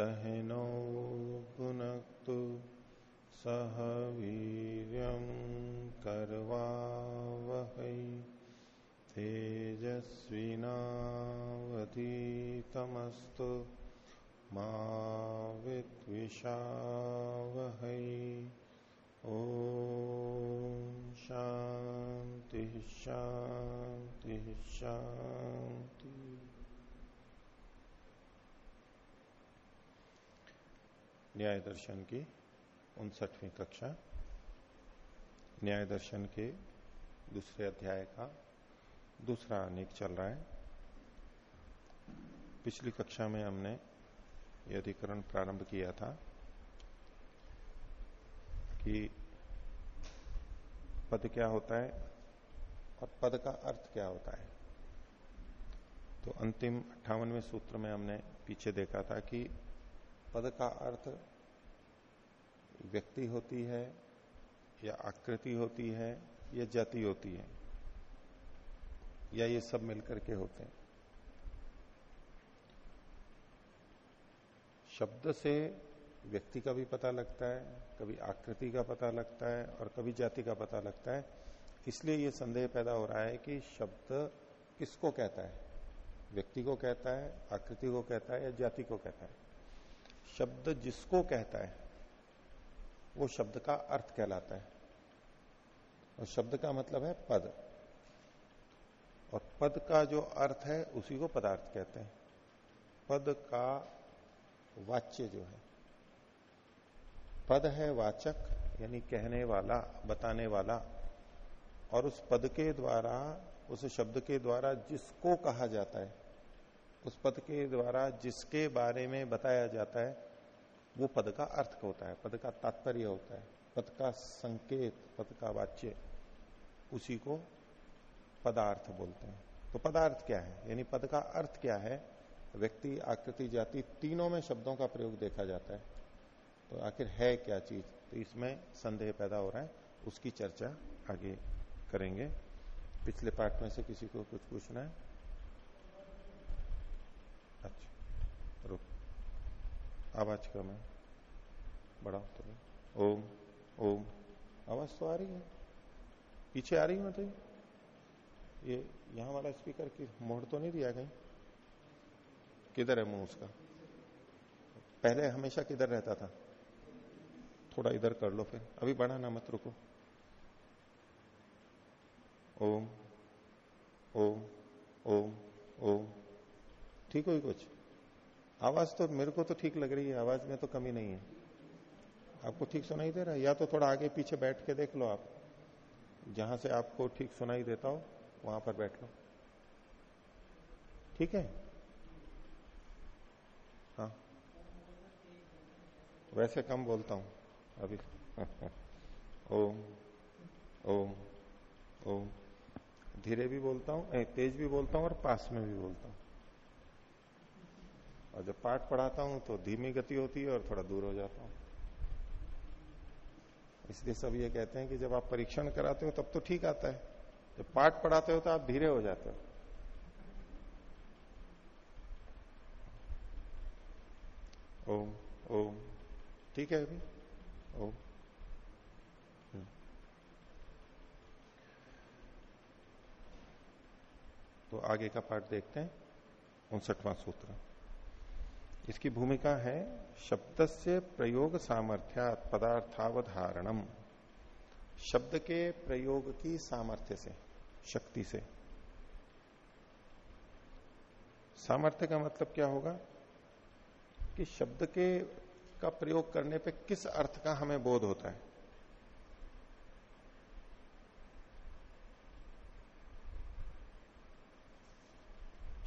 सहनौ भुनक्तु सह वीर्यं कर्वावहै तेजस्विनावतीतमस्तु मा विद्विषावहै। ओ शांति शांति न्याय दर्शन की उनसठवीं कक्षा न्याय दर्शन के दूसरे अध्याय का दूसरा अनेक चल रहा है। पिछली कक्षा में हमने यह अधिकरण प्रारंभ किया था कि पद क्या होता है और पद का अर्थ क्या होता है। तो अंतिम अट्ठावनवें सूत्र में हमने पीछे देखा था कि पद का अर्थ व्यक्ति होती है, या आकृति होती है, या जाति होती है, या ये सब मिलकर के होते हैं। शब्द से व्यक्ति का भी पता लगता है, कभी आकृति का पता लगता है, और कभी जाति का पता लगता है। इसलिए ये संदेह पैदा हो रहा है कि शब्द किसको कहता है? व्यक्ति को कहता है, आकृति को कहता है, या जाति को कहता है? शब्द जिसको कहता है वो शब्द का अर्थ कहलाता है। और शब्द का मतलब है पद। और पद का जो अर्थ है, उसी को पदार्थ कहते हैं। पद का वाच्य जो है। पद है वाचक, यानी कहने वाला, बताने वाला। और उस पद के द्वारा, उस शब्द के द्वारा जिसको कहा जाता है, उस पद के द्वारा जिसके बारे में बताया जाता है वो पद का अर्थ होता है, पद का तात्पर्य होता है, पद का संकेत, पद का वाच्य, उसी को पदार्थ बोलते हैं। तो पदार्थ क्या है? यानी पद का अर्थ क्या है? व्यक्ति, आकृति, जाति, तीनों में शब्दों का प्रयोग देखा जाता है। तो आखिर है क्या चीज़? तो इसमें संदेह पैदा हो रहा है, उसकी चर्चा आगे करेंगे। पिछले पार्ट में से किसी को कुछ पूछना है? अच्छा। आवाज़ कम है बड़ा तो ओम ओम। आवाज़ तो आ रही है। पीछे आ रही है मतलब ये, यहाँ वाला स्पीकर की मोड़ तो नहीं दिया कहीं? किधर है मुँह उसका? पहले हमेशा किधर रहता था? थोड़ा इधर कर लो फिर। अभी बढ़ाना मत रुको। ओम ओम ओम ओम। ठीक हो कुछ? आवाज़ तो मेरे को तो ठीक लग रही है, आवाज़ में तो कमी नहीं है। आपको ठीक सुनाई दे रहा है? या तो थोड़ा आगे पीछे बैठ के देख लो आप। जहाँ से आपको ठीक सुनाई देता हो, वहाँ पर बैठ लो। ठीक है? हाँ। वैसे कम बोलता हूँ। अभी। ओम। ओम। ओम। धीरे भी बोलता हूँ तेज भी बोलता हूँ और पास में भी बोलता हूँ। और जब पाठ पढ़ाता हूँ तो धीमी गति होती है और थोड़ा दूर हो जाता हूँ। इसलिए सब ये कहते हैं कि जब आप परीक्षण कराते हो तब तो ठीक आता है। जब पाठ पढ़ाते हो तो आप धीरे हो जाते हो। ओम ओम। ठीक है अभी? ओम। तो आगे का पाठ देखते हैं। उनसठवां सूत्र। इसकी भूमिका है शब्द से प्रयोग सामर्थ्या पदार्थावधारणम शब्द के प्रयोग की सामर्थ्य से, शक्ति से। सामर्थ्य का मतलब क्या होगा? कि शब्द के, का प्रयोग करने पे किस अर्थ का हमें बोध होता है?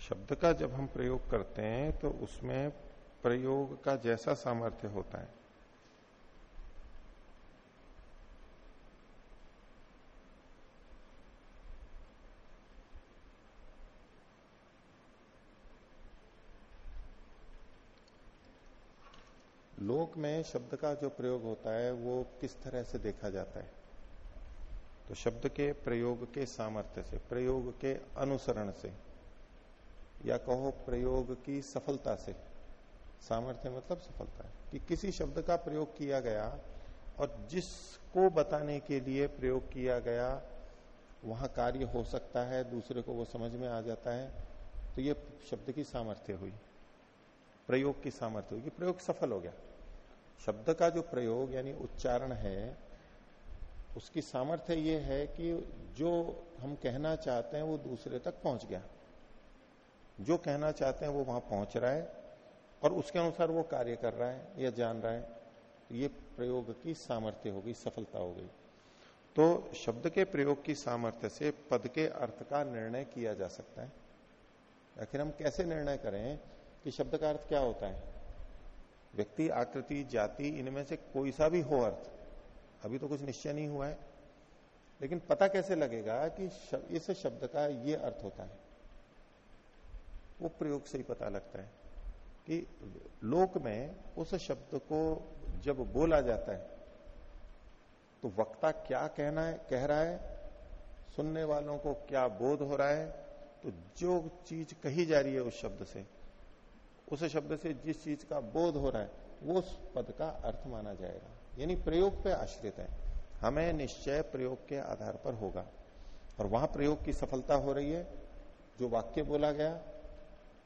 शब्द का जब हम प्रयोग करते हैं तो उसमें प्रयोग का जैसा सामर्थ्य होता है। लोक में शब्द का जो प्रयोग होता है, वो किस तरह से देखा जाता है? तो शब्द के प्रयोग के सामर्थ्य से, प्रयोग के अनुसरण से। या कहो प्रयोग की सफलता से। सामर्थ्य मतलब सफलता है। कि किसी शब्द का प्रयोग किया गया और जिसको बताने के लिए प्रयोग किया गया, वहाँ कार्य हो सकता है, दूसरे को वो समझ में आ जाता है तो ये शब्द की सामर्थ्य हुई। प्रयोग की सामर्थ्य हुई कि प्रयोग सफल हो गया। शब्द का जो प्रयोग यानी उच्चारण है, उसकी सामर्थ्य ये है कि जो हम कहना चाहते हैं वो दूसरे तक पहुँच गया। जो कहना चाहते हैं वो वहाँ पहुँच रहा है और उसके अनुसार वो कार्य कर रहा है, या जान रहा है। ये प्रयोग की सामर्थ्य हो गई, सफलता हो गई। तो शब्द के प्रयोग की सामर्थ्य से पद के अर्थ का निर्णय किया जा सकता है। आखिर हम कैसे निर्णय करें कि शब्द का अर्थ क्या होता है? व्यक्ति, आकृति, जाति, इनमें से कोई सा भी हो अर्थ। अभी तो कुछ निश्चय नहीं हुआ है। लेकिन पता कैसे लगेगा कि इस शब्द का ये अर्थ होता है। वो प्रयोग से ही पता लगता है कि लोक में उस शब्द को जब बोला जाता है तो वक्ता क्या कहना है, कह रहा है, सुनने वालों को क्या बोध हो रहा है तो जो चीज़ कही जा रही है उस शब्द से, उस शब्द से जिस चीज़ का बोध हो रहा है, वो उस पद का अर्थ माना जाएगा। यानी प्रयोग पे आश्रित है। हमें निश्चय प्रयोग के आधार पर होगा। और वहाँ प्रयोग की सफलता हो रही है, जो वाक्य बोला गया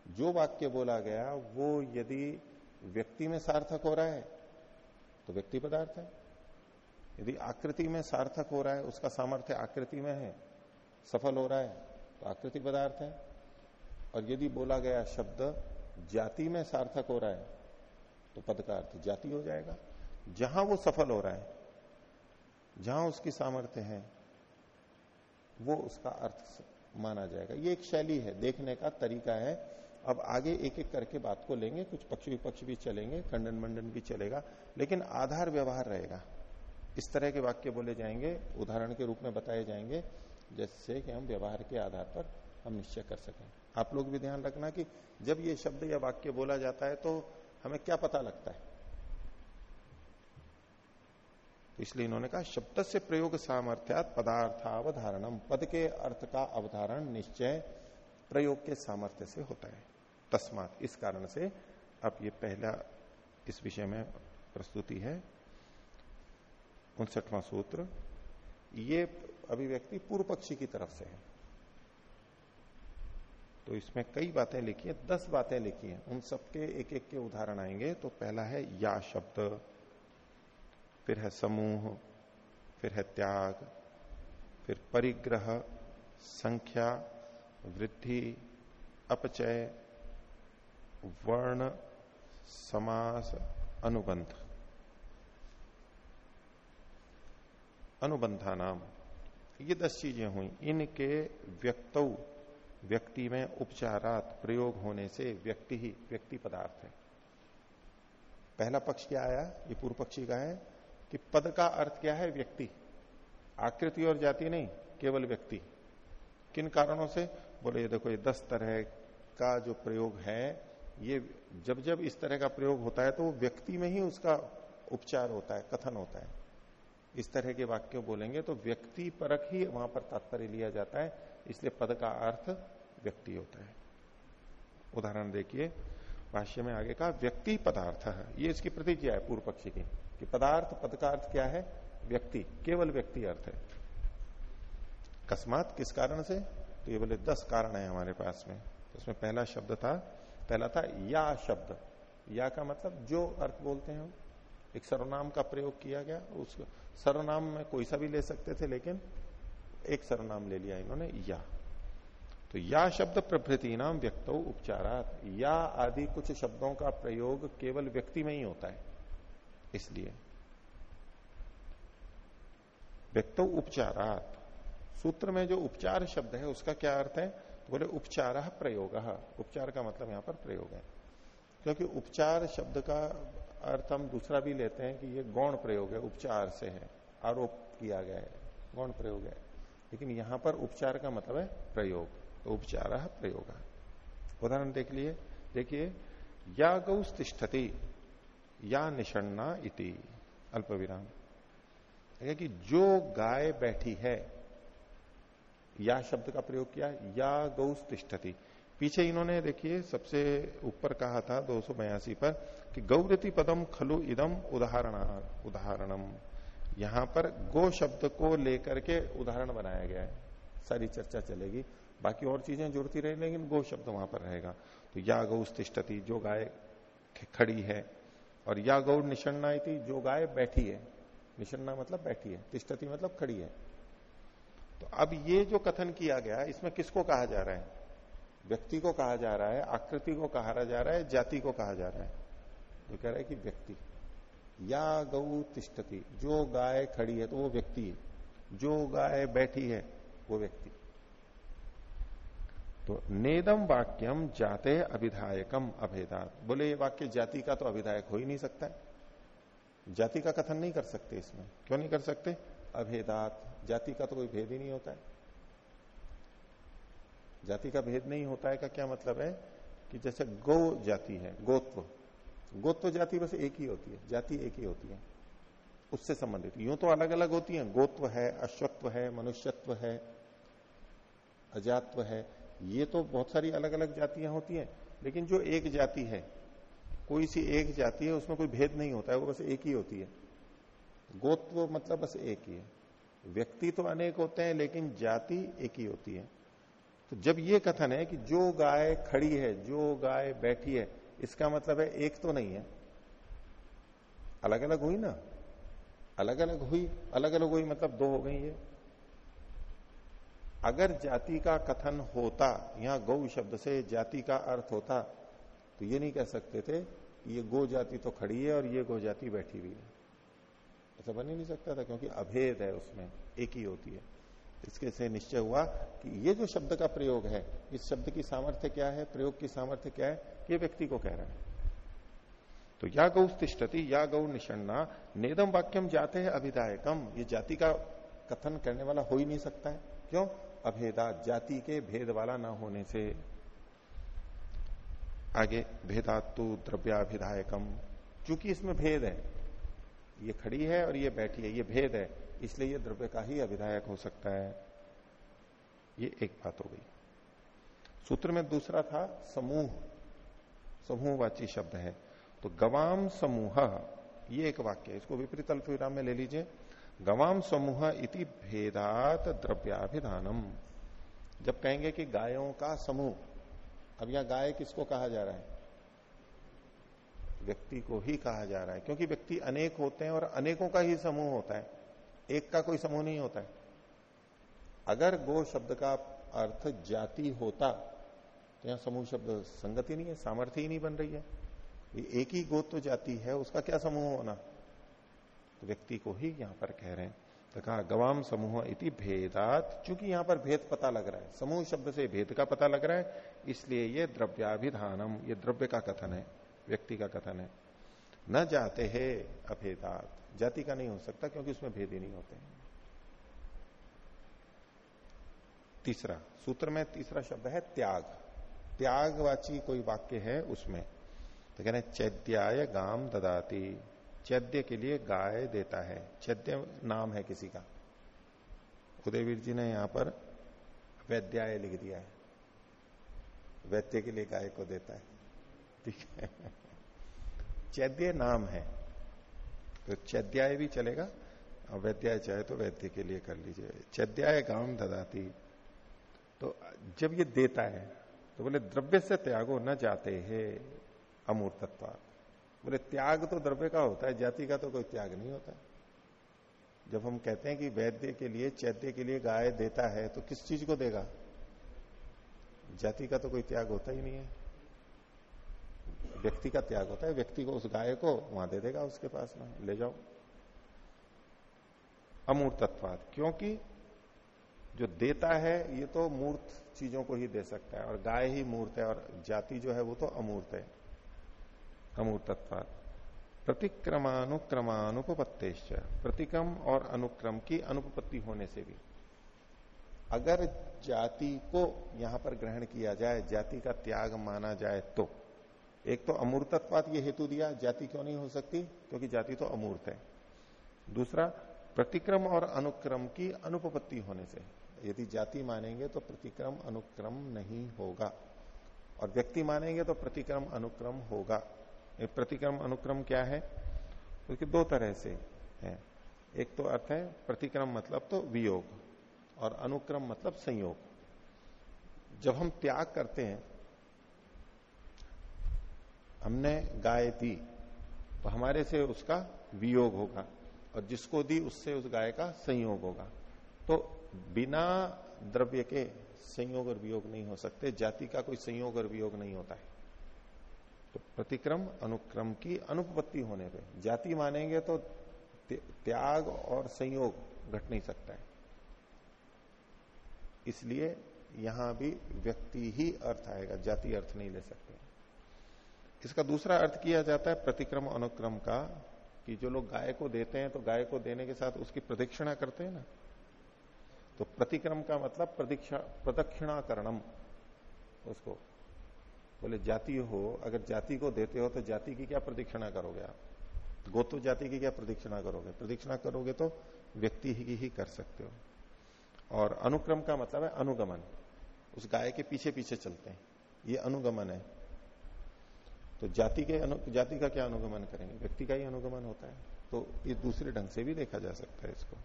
जो वाक्य बोला गया, वो यदि व्यक्ति में सार्थक हो रहा है तो व्यक्ति पदार्थ है। यदि आकृति में सार्थक हो रहा है, उसका सामर्थ्य आकृति में है, सफल हो रहा है तो आकृति पदार्थ है। और यदि बोला गया शब्द जाति में सार्थक हो रहा है तो पद का अर्थ जाति हो जाएगा। जहाँ वो सफल हो रहा है, जहाँ उसकी सामर्थ्य है, वो उसका अर्थ माना जाएगा। ये एक शैली है, देखने का तरीका है। अब आगे एक एक करके बात को लेंगे, कुछ पक्ष विपक्ष भी चलेंगे, खंडन मंडन भी चलेगा, लेकिन आधार व्यवहार रहेगा। इस तरह के वाक्य बोले जाएँगे, उदाहरण के रूप में बताए जाएँगे जैसे कि हम व्यवहार के आधार पर हम निश्चय कर सकें। आप लोग भी ध्यान रखना कि जब ये शब्द या वाक्य बोला जाता है तो हमें क्या पता लगता है? तो इसलिए इन्होंने कहा शब्द से प्रयोग सामर्थ्यात पदार्थावधारणम पद के अर्थ का अवधारण निश्चय प्रयोग के सामर्थ्य से होता है। तस्मात। इस कारण से अब ये पहला इस विषय में प्रस्तुति है। उनसठवां सूत्र। ये अभिव्यक्ति पूर्व पक्षी की तरफ़ से है। तो इसमें कई बातें लिखी है, दस बातें लिखी हैं। उन सबके एक एक के उदाहरण आएँगे। तो पहला है, या शब्द, फिर है समूह, फिर है त्याग, फिर परिग्रह, संख्या, वृद्धि, अपचय वर्ण समास अनुबंध। अनुबंधा नाम ये दस चीज़ें हुई। इनके व्यक्त, व्यक्ति में उपचारात प्रयोग होने से व्यक्ति ही व्यक्ति पदार्थ है। पहला पक्ष क्या आया? ये पूर्व पक्षी का है कि पद का अर्थ क्या है? व्यक्ति। आकृति और जाति नहीं, केवल व्यक्ति। किन कारणों से? बोले, ये देखो, ये दस तरह का जो प्रयोग है ये जब जब इस तरह का प्रयोग होता है तो वो व्यक्ति में ही उसका उपचार होता है, कथन होता है। इस तरह के वाक्य बोलेंगे तो व्यक्ति परक ही वहाँ पर तात्पर्य लिया जाता है, इसलिए पद का अर्थ व्यक्ति होता है। उदाहरण देखिए, भाष्य में आगे का व्यक्ति पदार्थ है। ये इसकी प्रतिज्ञा है पूर्व पक्षी की, कि पदार्थ, पद का अर्थ क्या है? व्यक्ति, केवल व्यक्ति अर्थ है। अकस्मात किस कारण से? तो ये बोले, दस कारण है हमारे पास में। तो उसमें पहला शब्द था पहला था या शब्द। या का मतलब जो अर्थ बोलते हैं एक सर्वनाम का प्रयोग किया गया, उस सर्वनाम में कोई सा भी ले सकते थे, लेकिन एक सर्वनाम ले लिया इन्होंने, या। तो या शब्द प्रभृति नाम व्यक्त उपचारात। या आदि कुछ शब्दों का प्रयोग केवल व्यक्ति में ही होता है, इसलिए। व्यक्त उपचारात। सूत्र में जो उपचार शब्द है, उसका क्या अर्थ है? बोले उपचार प्रयोग। उपचार का मतलब यहाँ पर प्रयोग है। क्योंकि उपचार शब्द का अर्थ हम दूसरा भी लेते हैं कि ये गौण प्रयोग है, उपचार से है। आरोप किया गया है। गौण प्रयोग है। लेकिन यहाँ पर उपचार का मतलब है प्रयोग। तो उपचार प्रयोग उदाहरण देख लिए। देखिए या गौ तिष्ठती, या निषण्णा इति। अल्प विराम कि जो गाय बैठी है या शब्द का प्रयोग किया, या गौ तिष्ठती। पीछे इन्होंने देखिए, सबसे ऊपर कहा था दो सौ बयासी पर कि गौरति पदम खलु इदम उदाहरण, उदाहरणम। यहाँ पर गो शब्द को लेकर के उदाहरण बनाया गया है। सारी चर्चा चलेगी। बाकी और चीज़ें जुड़ती रहे, लेकिन गो शब्द वहाँ पर रहेगा। तो या गौ तिष्ठती, जो गाय खड़ी है, और या गौ निषण्णा जो गाय बैठी है। निषण्णा मतलब बैठी है, तिष्ठती मतलब खड़ी है। तो अब ये जो कथन किया गया, इसमें किसको कहा जा रहा है? व्यक्ति को कहा जा रहा है, आकृति को कहा जा रहा है, जाति को कहा जा रहा है। जो कह रहा है कि व्यक्ति। या गौ तिष्ठती, जो गाय खड़ी है तो वो व्यक्ति है। जो गाय बैठी है, वो व्यक्ति। तो नेदम वाक्यम जाते अभिधायकम अभेदात। बोले, ये वाक्य जाति का तो अभिधायक हो ही नहीं सकता है। जाति का कथन नहीं कर सकते इसमें। क्यों नहीं कर सकते? अभेदात। जाति का तो कोई भेद ही नहीं होता है। जाति का भेद नहीं होता है का क्या मतलब है कि जैसे गो जाति है, गोत्व। गोत्व जाति बस एक ही होती है, जाति एक ही होती है। उससे संबंधित। यूँ तो अलग अलग होती है। गोत्व है, अश्वत्व है, मनुष्यत्व है, अजात्व है, ये तो बहुत सारी अलग अलग जातियाँ होती हैं। लेकिन जो एक जाति है, कोई सी एक जाति है, उसमें कोई भेद नहीं होता है, वो बस एक ही होती है। गोत्व मतलब बस एक ही है। व्यक्ति तो अनेक होते हैं, लेकिन जाति एक ही होती है। तो जब ये कथन है कि जो गाय खड़ी है, जो गाय बैठी है, इसका मतलब है एक तो नहीं है। अलग अलग हुई ना? अलग अलग हुई अलग अलग हुई मतलब दो हो गई है अगर जाति का कथन होता, यहाँ गौ शब्द से जाति का अर्थ होता तो ये नहीं कह सकते थे ये गो जाति तो खड़ी है और ये गो जाति बैठी हुई है। ऐसा बन ही नहीं सकता था, क्योंकि अभेद है उसमें, एक ही होती है। इसके से निश्चय हुआ कि ये जो शब्द का प्रयोग है, इस शब्द की सामर्थ्य क्या है, प्रयोग की सामर्थ्य क्या है, ये व्यक्ति को कह रहा है। तो या गौ तिष्ठती या गौ निषण्णा नेदम वाक्यम जाते हैं अभिदायकम ये जाति का कथन करने वाला हो ही नहीं सकता है। क्यों? अभेदा, जाति के भेद वाला ना होने से। आगे भेदातु द्रव्याभिधायकम। चूँकि इसमें भेद है ये खड़ी है और ये बैठी है, ये भेद है। इसलिए ये द्रव्य का ही अभिधायक हो सकता है। ये एक बात हो गई। सूत्र में दूसरा था, समूह। समूहवाची शब्द है। तो गवाम समूह, ये एक वाक्य है। इसको विपरीत अल्प विराम में ले लीजिए। गवाम समूह इति भेदात द्रव्याभिधानम। जब कहेंगे कि गायों का समूह, अब यहाँ गाय किसको कहा जा रहा है? व्यक्ति को ही कहा जा रहा है, क्योंकि व्यक्ति अनेक होते हैं और अनेकों का ही समूह होता है। एक का कोई समूह नहीं होता है। अगर गो शब्द का अर्थ जाति होता तो यहाँ समूह शब्द संगति नहीं है, सामर्थ्य ही नहीं बन रही है। ये एक ही गोत्व जाति है, उसका क्या समूह होना? तो व्यक्ति को ही यहाँ पर कह रहे हैं। तो कहा, गवाम समूह इति भेदात। चूँकि यहाँ पर भेद पता लग रहा है, समूह शब्द से भेद का पता लग रहा है, इसलिए ये द्रव्याभिधानम, ये द्रव्य का कथन है। व्यक्ति का कथन है। न जाते है अभेदात। जाति का नहीं हो सकता क्योंकि उसमें भेद ही नहीं होते हैं। तीसरा, सूत्र में तीसरा शब्द है त्याग। त्यागवाची कोई वाक्य है उसमें। तो कहते हैं चैद्याय गाम ददाती। चैद्य के लिए गाय देता है। चैद्य नाम है किसी का। उदयवीर जी ने यहाँ पर वैद्याय लिख दिया है। वैद्य के लिए गाय को देता है। ठीक है। चैद्य नाम है। तो चैद्याय भी चलेगा और वैद्याय चाहे तो वैद्य के लिए कर लीजिए। चैद्याय गाँव ददाती। तो जब ये देता है तो बोले, द्रव्य से त्यागो न जाते है, अमूर्तत्व। बोले, त्याग तो द्रव्य का होता है, जाति का तो कोई त्याग नहीं होता। जब हम कहते हैं कि वैद्य के लिए, चैद्य के लिए गाय देता है तो किस चीज़ को देगा? जाति का तो कोई त्याग होता ही नहीं है। व्यक्ति का त्याग होता है, व्यक्ति को उस गाय को वहाँ दे देगा उसके पास में, ले जाओ। अमूर्तत्वाद, क्योंकि जो देता है, ये तो मूर्त चीज़ों को ही दे सकता है, और गाय ही मूर्त है, और जाति जो है वो तो अमूर्त है। अमूर्तत्वाद। प्रतिक्रमानुक्रमानुपत्तेश्च प्रतिक्रम और अनुक्रम की अनुपत्ति होने से भी। अगर जाति को यहाँ पर ग्रहण किया जाए, जाति का त्याग माना जाए तो एक तो अमूर्तत्वात ये हेतु दिया, जाति क्यों नहीं हो सकती? क्योंकि जाति तो अमूर्त है। दूसरा, प्रतिक्रम और अनुक्रम की अनुपपत्ति होने से। यदि जाति मानेंगे तो प्रतिक्रम अनुक्रम नहीं होगा। और व्यक्ति मानेंगे तो प्रतिक्रम अनुक्रम होगा। प्रतिक्रम अनुक्रम क्या है? क्योंकि दो तरह से है। एक तो अर्थ है प्रतिक्रम मतलब तो वियोग, और अनुक्रम मतलब संयोग। जब हम त्याग करते हैं हमने गाय दी तो हमारे से उसका वियोग होगा और जिसको दी उससे उस गाय का संयोग होगा। तो बिना द्रव्य के संयोग और वियोग नहीं हो सकते, जाति का कोई संयोग और वियोग नहीं होता है। तो प्रतिक्रम अनुक्रम की अनुपत्ति होने पे, जाति मानेंगे तो त्याग और संयोग घट नहीं सकता है। इसलिए यहाँ भी व्यक्ति ही अर्थ आएगा, जाति अर्थ नहीं ले सकते। इसका दूसरा अर्थ किया जाता है प्रतिक्रम अनुक्रम का, कि जो लोग गाय को देते हैं तो गाय को देने के साथ उसकी प्रदक्षिणा करते हैं ना। तो प्रतिक्रम का मतलब प्रदीक्षा प्रदक्षिणा करणम उसको। बोले, जाति हो, अगर जाति को देते हो तो जाति की क्या प्रदीक्षिणा करोगे आप? गोत्र जाति की क्या प्रदीक्षिणा करोगे? प्रदक्षिणा करोगे तो व्यक्ति ही की ही कर सकते हो। और अनुक्रम का मतलब है अनुगमन। उस गाय के पीछे पीछे चलते हैं। ये अनुगमन है। तो जाति के जाति का क्या अनुगमन करेंगे? व्यक्ति का ही अनुगमन होता है। तो ये दूसरे ढंग से भी देखा जा सकता है इसको।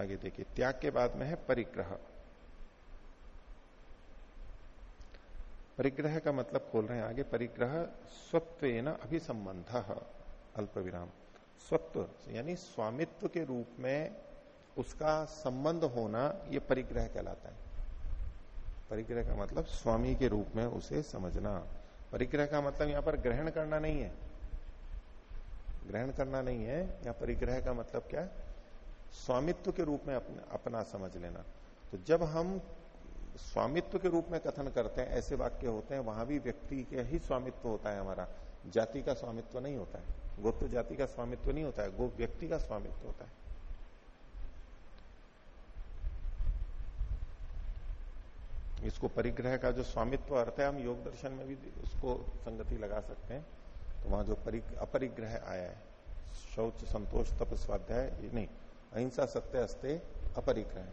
आगे देखिए, त्याग के बाद में है परिग्रह। परिग्रह का मतलब खोल रहे हैं आगे, परिग्रह स्वत्व न अभिसंबंध अल्प विराम स्वत्व, यानी स्वामित्व के रूप में उसका संबंध होना यह परिग्रह कहलाता है। परिग्रह का मतलब स्वामी के रूप में उसे समझना। परिग्रह का मतलब यहाँ पर ग्रहण करना नहीं है। ग्रहण करना नहीं है। या परिग्रह का मतलब क्या स्वामित्व के रूप में अपना, अपना समझ लेना। तो जब हम स्वामित्व के रूप में कथन करते हैं ऐसे वाक्य होते हैं वहाँ भी व्यक्ति के ही स्वामित्व होता है हमारा। जाति का स्वामित्व नहीं होता है। गोत्र जाति का स्वामित्व नहीं होता है। गो व्यक्ति का स्वामित्व होता है। इसको परिग्रह का जो स्वामित्व अर्थ है, हम योग दर्शन में भी उसको संगति लगा सकते हैं। तो वहाँ जो अपरिग्रह आया है, शौच, संतोष तप स्वाध्याय नहीं, अहिंसा, सत्य, अस्ते, अपरिग्रह।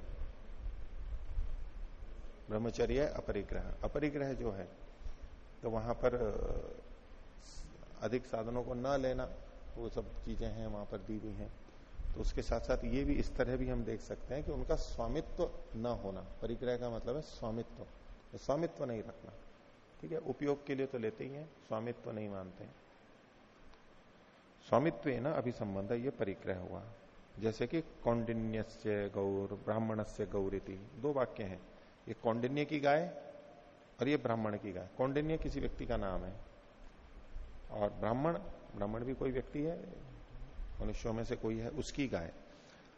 ब्रह्मचर्य, अपरिग्रह। अपरिग्रह जो है तो वहाँ पर अधिक साधनों को न लेना, वो सब चीज़ें हैं, वहाँ पर दी हुई हैं। तो उसके साथ साथ ये भी इस तरह भी हम देख सकते हैं कि उनका स्वामित्व न होना, परिग्रह का मतलब है स्वामित्व। तो स्वामित्व नहीं रखना। ठीक है? उपयोग के लिए तो लेते ही हैं, स्वामित्व नहीं मानते हैं। स्वामित्व ना अभी संबंध है, ये परिग्रह हुआ। जैसे कि कौंडिन्य गौर ब्राह्मण से दो वाक्य हैं। ये कौंडिन्य की गाय और ये ब्राह्मण की गाय। कौंडिन्य किसी व्यक्ति का नाम है। और ब्राह्मण ब्राह्मण भी कोई व्यक्ति है मनुष्यों में से कोई है उसकी गाय।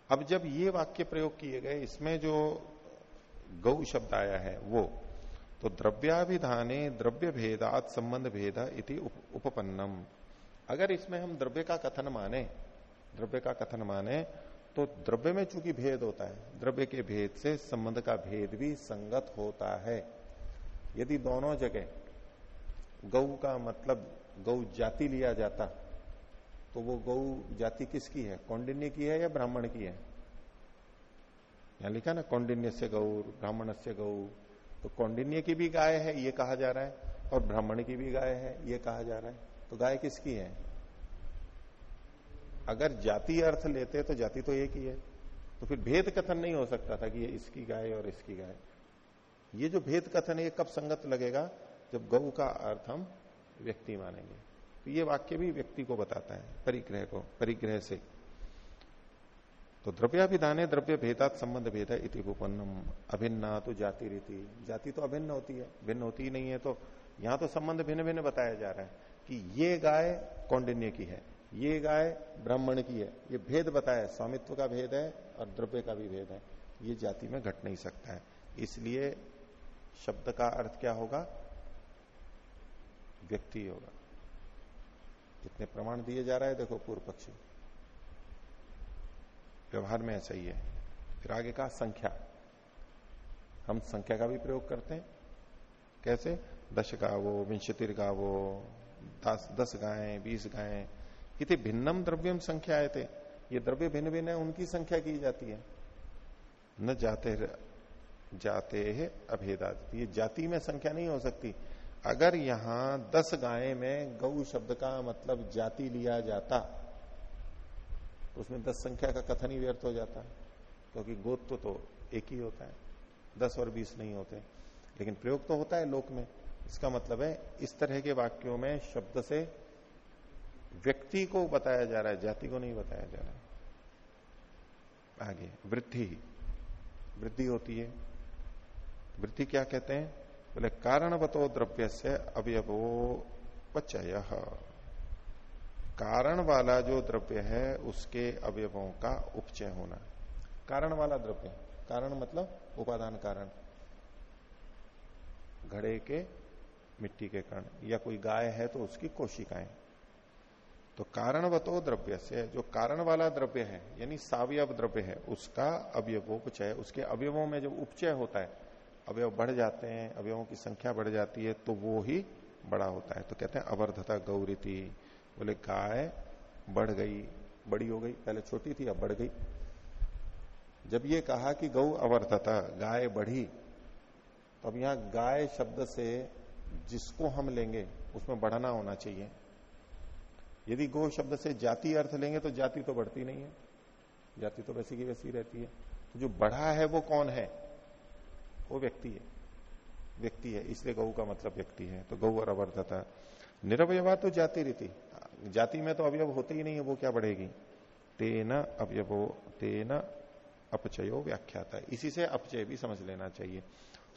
अब जब ये वाक्य प्रयोग किए गए इसमें जो गौ शब्द आया है वो तो द्रव्याभिधाने द्रव्य भेदात संबंध भेद इति उप, उपपन्नम। अगर इसमें हम द्रव्य का कथन माने द्रव्य का कथन माने तो द्रव्य में चूँकि भेद होता है द्रव्य के भेद से संबंध का भेद भी संगत होता है। यदि दोनों जगह गऊ का मतलब गौ जाति लिया जाता तो वो गौ जाति किसकी है? कौंडिन्य की है या ब्राह्मण की है? यहाँ लिखा ना, कौंडिन्य से गौ, ब्राह्मण से गौ। तो कौंडिन्य की भी गाय है, ये कहा जा रहा है, और ब्राह्मण की भी गाय है, ये कहा जा रहा है। तो गाय किसकी है? अगर जाति अर्थ लेते तो जाति तो एक ही है। तो फिर भेद कथन नहीं हो सकता था कि ये इसकी गाय और इसकी गाय। ये जो भेद कथन है, ये कब संगत लगेगा? जब गौ का अर्थ हम व्यक्ति मानेंगे। तो ये वाक्य भी व्यक्ति को बताता है, परिग्रह को, परिग्रह से। तो द्रव्याभिधाने द्रव्य भेदात संबंध भेद है इति उपन्नम अभिन्ना तो जाति रीति। जाति तो अभिन्न होती है, भिन्न होती ही नहीं है तो यहाँ तो संबंध भिन्न भिन्न बताया जा रहा है कि ये गाय कौंडिन्य की है, ये गाय ब्राह्मण की है, ये भेद बताया स्वामित्व का भेद है और द्रव्य का भी भेद है। ये जाति में घट नहीं सकता है। इसलिए शब्द का अर्थ क्या होगा? व्यक्ति होगा। कितने प्रमाण दिए जा रहा है, देखो पूर्व पक्षी। व्यवहार में ऐसा ही है। फिर आगे का संख्या। हम संख्या का भी प्रयोग करते हैं। कैसे? दश गावो विंशतिर गावो दस दस गायें बीस गायें इतने भिन्नम द्रव्यम संख्या आए थे। ये द्रव्य भिन्न भिन्न है, उनकी संख्या की जाती है। न जाते जाते है अभेदादिति ये जाति में संख्या नहीं हो सकती। अगर यहाँ दस गाय में गौ शब्द का मतलब जाति लिया जाता तो उसमें दस संख्या का कथन ही व्यर्थ हो जाता क्योंकि गोत्व तो, तो एक ही होता है। दस और बीस नहीं होते लेकिन प्रयोग तो होता है लोक में। इसका मतलब है इस तरह के वाक्यों में शब्द से व्यक्ति को बताया जा रहा है जाति को नहीं बताया जा रहा है। आगे वृद्धि। वृद्धि होती है। वृद्धि क्या कहते हैं? बोले कारणवतो द्रव्य से अवयवो पचय कारण वाला जो द्रव्य है उसके अवयवों का उपचय होना कारण वाला द्रव्य कारण मतलब उपादान कारण घड़े के मिट्टी के कण या कोई गाय है तो उसकी कोशिकाएँ तो कारणवतो द्रव्य से जो कारण वाला द्रव्य है यानी सावयव द्रव्य है उसका अवयवोपचय उसके अवयवों में जो उपचय होता है अवयव बढ़ जाते हैं, अवयवों की संख्या बढ़ जाती है तो वो ही बड़ा होता है। तो कहते हैं अवर्धता गौरीति। बोले, गाय बढ़ गई, बड़ी हो गई, पहले छोटी थी, अब बढ़ गई। जब ये कहा कि गौ अवर्धता, गाय बढ़ी तो अब यहाँ गाय शब्द से जिसको हम लेंगे, उसमें बढ़ना होना चाहिए। यदि गो शब्द से जाति अर्थ लेंगे तो जाति तो बढ़ती नहीं है। जाति तो वैसी की वैसी रहती है। तो जो बढ़ा है, वो कौन है? वो व्यक्ति है। व्यक्ति है, इसलिए गौ का मतलब व्यक्ति है। तो गौ और अवर्धता। निरवयवा तो जाति रीति। जाति में तो अवयव होते ही नहीं है, वो क्या बढ़ेगी? तेना अवयवो, तेना अपचयो व्याख्याता। इसी से अपचय भी समझ लेना चाहिए।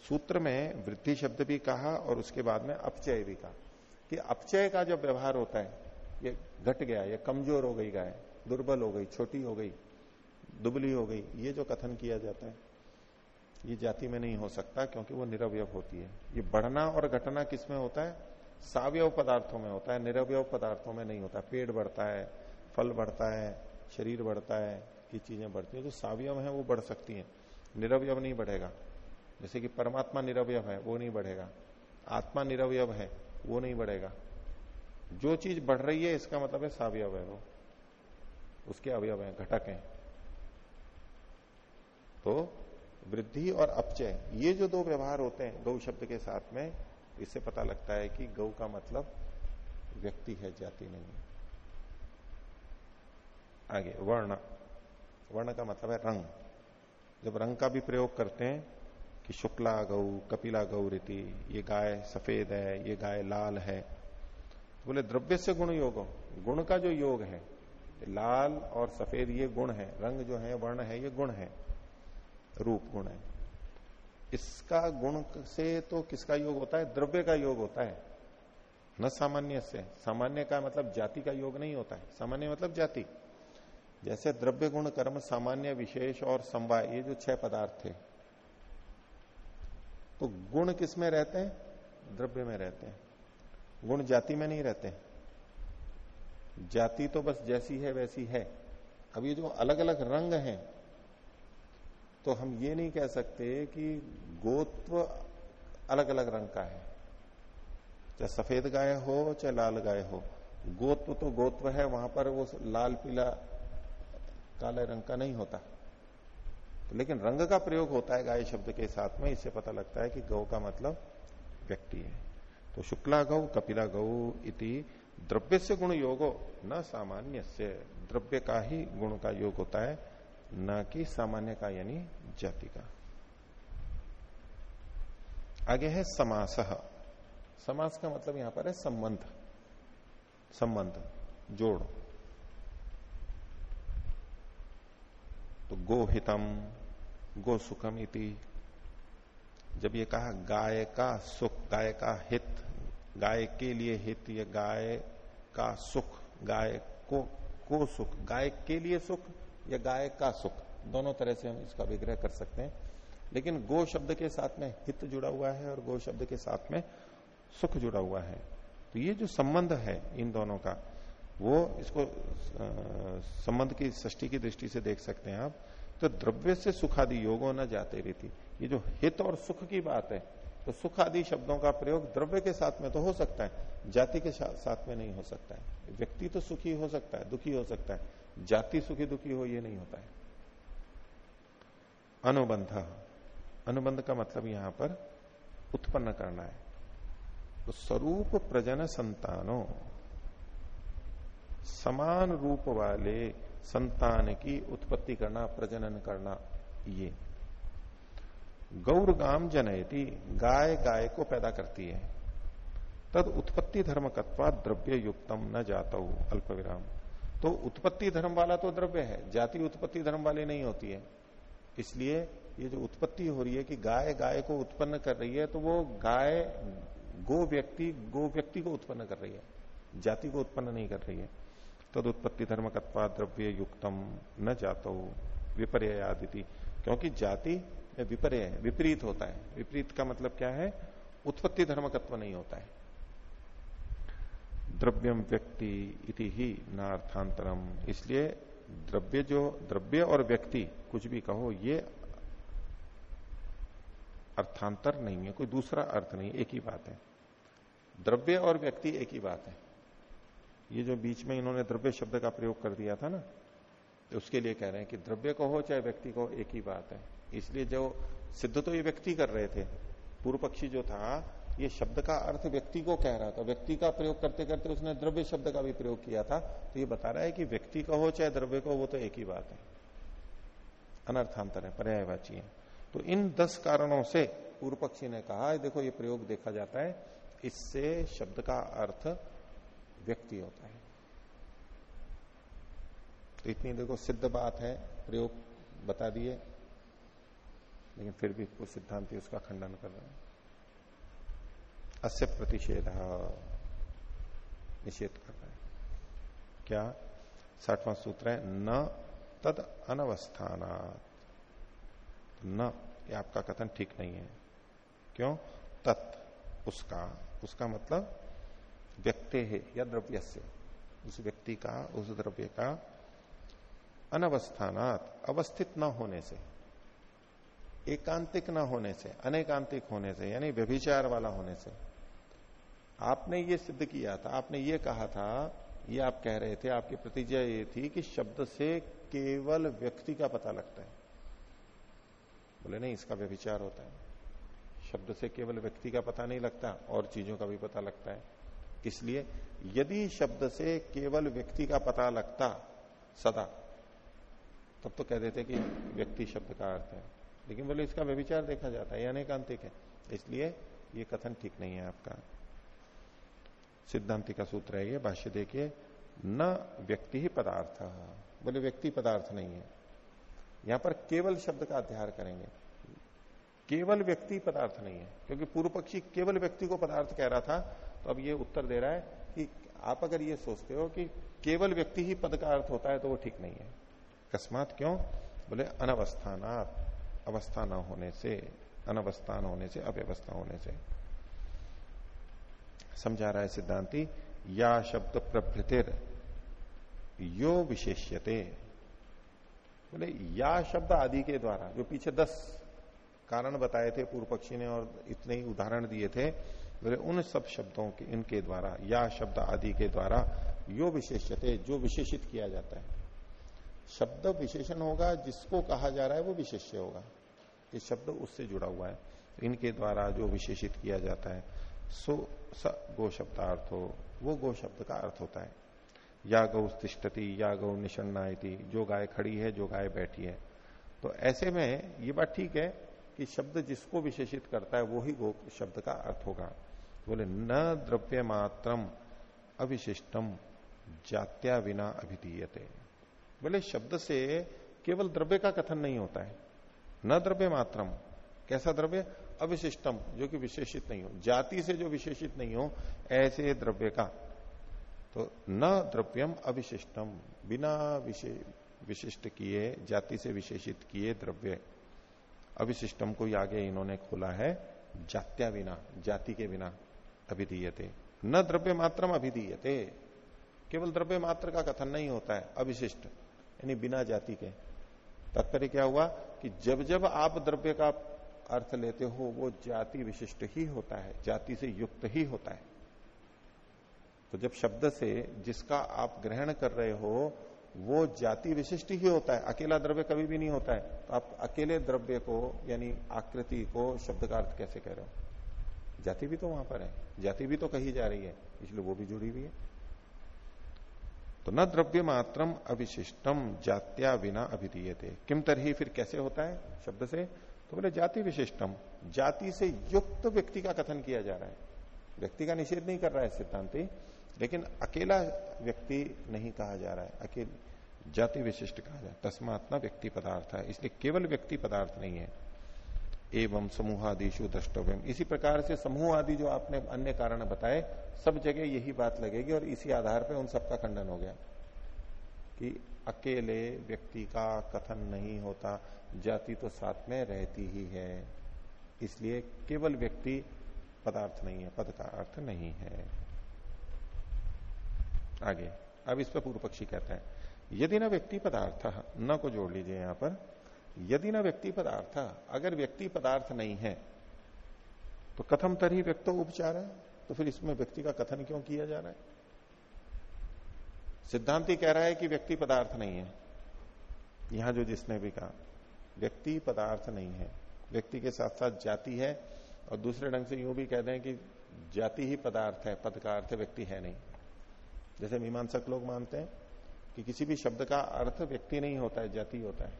सूत्र में वृद्धि शब्द भी कहा और उसके बाद में अपचय भी कहा। कि अपचय का जो व्यवहार होता है, ये घट गया, ये कमज़ोर हो गई गाय, दुर्बल हो गई, छोटी हो गई, दुबली हो गई, ये जो कथन किया जाता है ये जाति में नहीं हो सकता क्योंकि वो निरवय होती है। ये बढ़ना और घटना किसमें होता है? सावयव पदार्थों में होता है। निरवय पदार्थों में नहीं होता पेट बढ़ता है, फल बढ़ता है, शरीर बढ़ता है, ये चीज़ें बढ़ती है। जो सावयव है, वो बढ़ सकती है। निरवय नहीं बढ़ेगा। जैसे कि परमात्मा निरवय है, वो नहीं बढ़ेगा। आत्मा निरवय है, वो नहीं बढ़ेगा। जो चीज़ बढ़ रही है, इसका मतलब है सावयव है वो। उसके अवयव है, घटक है। तो वृद्धि और अपचय, ये जो दो व्यवहार होते हैं, गौ शब्द के साथ में, इससे पता लगता है कि गौ का मतलब व्यक्ति है, जाति नहीं आगे, वर्ण। वर्ण का मतलब है रंग। जब रंग का भी प्रयोग करते हैं, कि शुक्ला गौ, कपिला गौ रीति, ये गाय सफ़ेद है, ये गाय लाल है तो बोले, द्रव्य से गुण योग गुण का जो योग है, लाल और सफ़ेद ये गुण है, रंग जो है, वर्ण है, ये गुण है। रूप गुण है। इसका गुण से तो किसका योग होता है? द्रव्य का योग होता है। न सामान्य से। सामान्य का मतलब जाति का योग नहीं होता है। सामान्य मतलब जाति। जैसे द्रव्य गुण कर्म सामान्य, विशेष और संवाय ये जो छह पदार्थ थे तो गुण किसमें रहते हैं? द्रव्य में रहते हैं। गुण जाति में नहीं रहते। जाति तो बस जैसी है, वैसी है। अब ये जो अलग अलग रंग हैं तो हम ये नहीं कह सकते कि गोत्व अलग अलग रंग का है। चाहे सफ़ेद गाय हो, चाहे लाल गाय हो। गोत्व तो गोत्व है, वहाँ पर वो लाल, पीला, काले रंग का नहीं होता। तो लेकिन रंग का प्रयोग होता है गाय शब्द के साथ में, इससे पता लगता है कि गौ का मतलब व्यक्ति है। तो शुक्ला गौ, कपिला गौ इति द्रव्य से गुण योगो न सामान्य से द्रव्य का ही गुण का योग होता है। न कि सामान्य का यानी जाति का। आगे है समास। समास का मतलब यहाँ पर है संबंध। संबंध। जोड़। तो गोहितम गो सुखम इति। जब ये कहा गाय का सुख, गाय का हित, गाय के लिए हित या गाय का सुख, गाय को को सुख, गाय के लिए सुख या गाय का सुख, दोनों तरह से हम इसका विग्रह कर सकते हैं। लेकिन गो शब्द के साथ में हित जुड़ा हुआ है और गो शब्द के साथ में सुख जुड़ा हुआ है। तो ये जो संबंध है इन दोनों का, वो इसको संबंध की सृष्टि की दृष्टि से देख सकते हैं आप। तो द्रव्य से सुख आदि योगो न जाते रहती ये जो हित और सुख की बात है तो सुख आदि शब्दों का प्रयोग द्रव्य के साथ में तो हो सकता है, जाति के साथ में नहीं हो सकता है। व्यक्ति तो सुखी हो सकता है, दुखी हो सकता है। जाति सुखी दुखी हो, ये नहीं होता है। अनुबंध। अनुबंध का मतलब यहाँ पर उत्पन्न करना है। तो स्वरूप प्रजन संतानों, समान रूप वाले संतान की उत्पत्ति करना, प्रजनन करना, ये। गौर गाम जनयती, गाय गाय को पैदा करती है। तद उत्पत्ति धर्म कत्वा द्रव्य युक्तम न जाता अल्प विराम तो उत्पत्ति धर्म वाला तो द्रव्य है, जाति उत्पत्ति धर्म वाली नहीं होती है। इसलिए ये जो उत्पत्ति हो रही है कि गाय गाय को उत्पन्न कर रही है तो वो गाय, गो व्यक्ति गो व्यक्ति को उत्पन्न कर रही है, जाति को उत्पन्न नहीं कर रही है। तद उत्पत्ति धर्म कत्वा द्रव्य युक्तम, न जातो विपर्य आदिति क्योंकि जाति विपर्य है विपरीत होता है। विपरीत का मतलब क्या है? उत्पत्ति धर्मकत्व नहीं होता है। द्रव्यम व्यक्ति इति ही नार्थांतरम। इसलिए द्रव्य जो, द्रव्य और व्यक्ति, कुछ भी कहो, ये अर्थांतर नहीं है, कोई दूसरा अर्थ नहीं, एक ही बात है। द्रव्य और व्यक्ति एक ही बात है। ये जो बीच में इन्होंने द्रव्य शब्द का प्रयोग कर दिया था ना तो उसके लिए कह रहे हैं कि द्रव्य को हो, चाहे व्यक्ति को, एक ही बात है। इसलिए जो सिद्ध तो ये व्यक्ति कर रहे थे, पूर्व पक्षी जो था ये शब्द का अर्थ व्यक्ति को कह रहा था व्यक्ति का प्रयोग करते करते उसने द्रव्य शब्द का भी प्रयोग किया था। तो ये बता रहा है कि व्यक्ति का हो चाहे द्रव्य को वो तो एक ही बात है। अनर्थांतर है, पर्यायवाची है। तो इन दस कारणों से पूर्व पक्षी ने कहा देखो, ये प्रयोग देखा जाता है। इससे शब्द का अर्थ व्यक्ति होता है। तो इतनी देखो, सिद्ध बात है, प्रयोग बता दिए। लेकिन फिर भी कुछ सिद्धांति उसका खंडन कर रहे हैं। अस्य प्रतिषेध निषेध कर रहे हैं। क्या? साठवां सूत्र है, न तद अनवस्थान न, ये आपका कथन ठीक नहीं है। क्यों? तत्, उसका। उसका मतलब व्यक्ति है, या द्रव्य से उस व्यक्ति का, उस द्रव्य का अनवस्थानात, अवस्थित न होने से, एकांतिक न होने से, अनेकांतिक होने से, यानी व्यभिचार वाला होने से आपने ये सिद्ध किया था, आपने ये कहा था, ये आप कह रहे थे, आपकी प्रतिज्ञा ये थी कि शब्द से केवल व्यक्ति का पता लगता है। बोले, नहीं, इसका व्यभिचार होता है। शब्द से केवल व्यक्ति का पता नहीं लगता, और चीज़ों का भी पता लगता है। इसलिए यदि शब्द से केवल व्यक्ति का पता लगता सदा, तब तो कह देते कि व्यक्ति शब्द का अर्थ है। लेकिन बोले, इसका व्यविचार देखा जाता है अनेकांतिक है। इसलिए ये कथन ठीक नहीं है आपका। सिद्धांति का सूत्र है ये, भाष्य देखिए, न व्यक्ति ही पदार्थ। बोले, व्यक्ति पदार्थ नहीं है। यहाँ पर केवल शब्द का अध्ययन करेंगे। केवल व्यक्ति पदार्थ नहीं है, क्योंकि पूर्व पक्षी केवल व्यक्ति को पदार्थ कह रहा था तो अब ये उत्तर दे रहा है कि आप अगर ये सोचते हो कि केवल व्यक्ति ही पद का अर्थ होता है तो वो ठीक नहीं है। अकस्मात क्यों? बोले, अनवस्थानात, अवस्था न होने से, अनवस्थान होने से, अव्यवस्था होने से। समझा रहा है सिद्धांति, या शब्द प्रभृतिर, यो विशेष्यते। बोले, या शब्द आदि के द्वारा, जो पीछे दस कारण बताए थे पूर्व पक्षी ने और इतने ही उदाहरण दिए थे, बोले, उन सब शब्दों के, इनके द्वारा, या शब्द आदि के द्वारा यो विशेषते जो विशेषित किया जाता है। शब्द विशेषण होगा, जिसको कहा जा रहा है, वो विशेष्य होगा। ये शब्द उससे जुड़ा हुआ है। इनके द्वारा जो विशेषित किया जाता है सो स गो शब्दार्थ हो वो गो शब्द का अर्थ होता है। या गौ तिष्ठती या गौ निशन्नायती जो गाय खड़ी है, जो गाय बैठी है। तो ऐसे में ये बात ठीक है कि शब्द जिसको विशेषित करता है, वो ही गो शब्द का अर्थ होगा। बोले, न द्रव्य मात्रम अविशिष्टम, जात्या बिना अभिधीयते। बोले, शब्द से केवल द्रव्य का कथन नहीं होता है। न द्रव्य मात्रम कैसा द्रव्य? अविशिष्टम, जो कि विशेषित नहीं हो। जाति से जो विशेषित नहीं हो, ऐसे द्रव्य का। तो न द्रव्यम अविशिष्टम, बिना विशिष्ट किए, जाति से विशेषित किए द्रव्य। अविशिष्टम को आगे इन्होंने खोला है, जात्या बिना, जाति के बिना अभिधीयते। न द्रव्य मात्रम अभिधीयते। केवल द्रव्य मात्र का कथन नहीं होता है, अविशिष्ट, यानी बिना जाति के। तात्पर्य क्या हुआ कि जब जब आप द्रव्य का अर्थ लेते हो, वो जाति विशिष्ट ही होता है, जाति से युक्त ही होता है। तो जब शब्द से जिसका आप ग्रहण कर रहे हो, वो जाति विशिष्ट ही होता है, अकेला द्रव्य कभी भी नहीं होता है। तो आप अकेले द्रव्य को, यानी आकृति को, शब्द का अर्थ कैसे कह रहे हो? जाति भी तो वहाँ पर है, जाति भी तो कही जा रही है, इसलिए वो भी जुड़ी हुई है। तो न द्रव्य मात्रम अविशिष्टम, जात्या बिना अभिधीयते। किम तरही फिर कैसे होता है, शब्द से? तो बोले, जाति विशिष्टम। जाति से युक्त व्यक्ति का कथन किया जा रहा है। व्यक्ति का निषेध नहीं कर रहा है सिद्धांति, लेकिन अकेला व्यक्ति नहीं कहा जा रहा है। अकेले जाति विशिष्ट कहा जाए तस्मात्मा व्यक्ति पदार्थ है, इसलिए केवल व्यक्ति पदार्थ नहीं है। एवं समूह आदिशु द्रष्टव्यम। इसी प्रकार से समूह आदि जो आपने अन्य कारण बताए, सब जगह यही बात लगेगी और इसी आधार पर उन सबका खंडन हो गया कि अकेले व्यक्ति का कथन नहीं होता, जाति तो साथ में रहती ही है। इसलिए केवल व्यक्ति पदार्थ नहीं है, पद का अर्थ नहीं है। आगे, अब इस पर पूर्व पक्षी कहते हैं, यदि न व्यक्ति पदार्थ, न को जोड़ लीजिए यहाँ पर, यदि न व्यक्ति पदार्थ, अगर व्यक्ति पदार्थ नहीं है तो कथम तरही व्यक्तो उपचार है तो फिर इसमें व्यक्ति का कथन क्यों किया जा रहा है? सिद्धांति कह रहा है कि व्यक्ति पदार्थ नहीं है। यहाँ जो जिसने भी कहा, व्यक्ति पदार्थ नहीं है। व्यक्ति के साथ साथ जाति है और दूसरे ढंग से यूँ भी कह दें कि जाति ही पदार्थ है, पद का अर्थ व्यक्ति है नहीं। जैसे मीमांसक लोग मानते हैं कि किसी भी शब्द का अर्थ व्यक्ति नहीं होता है, जाति होता है।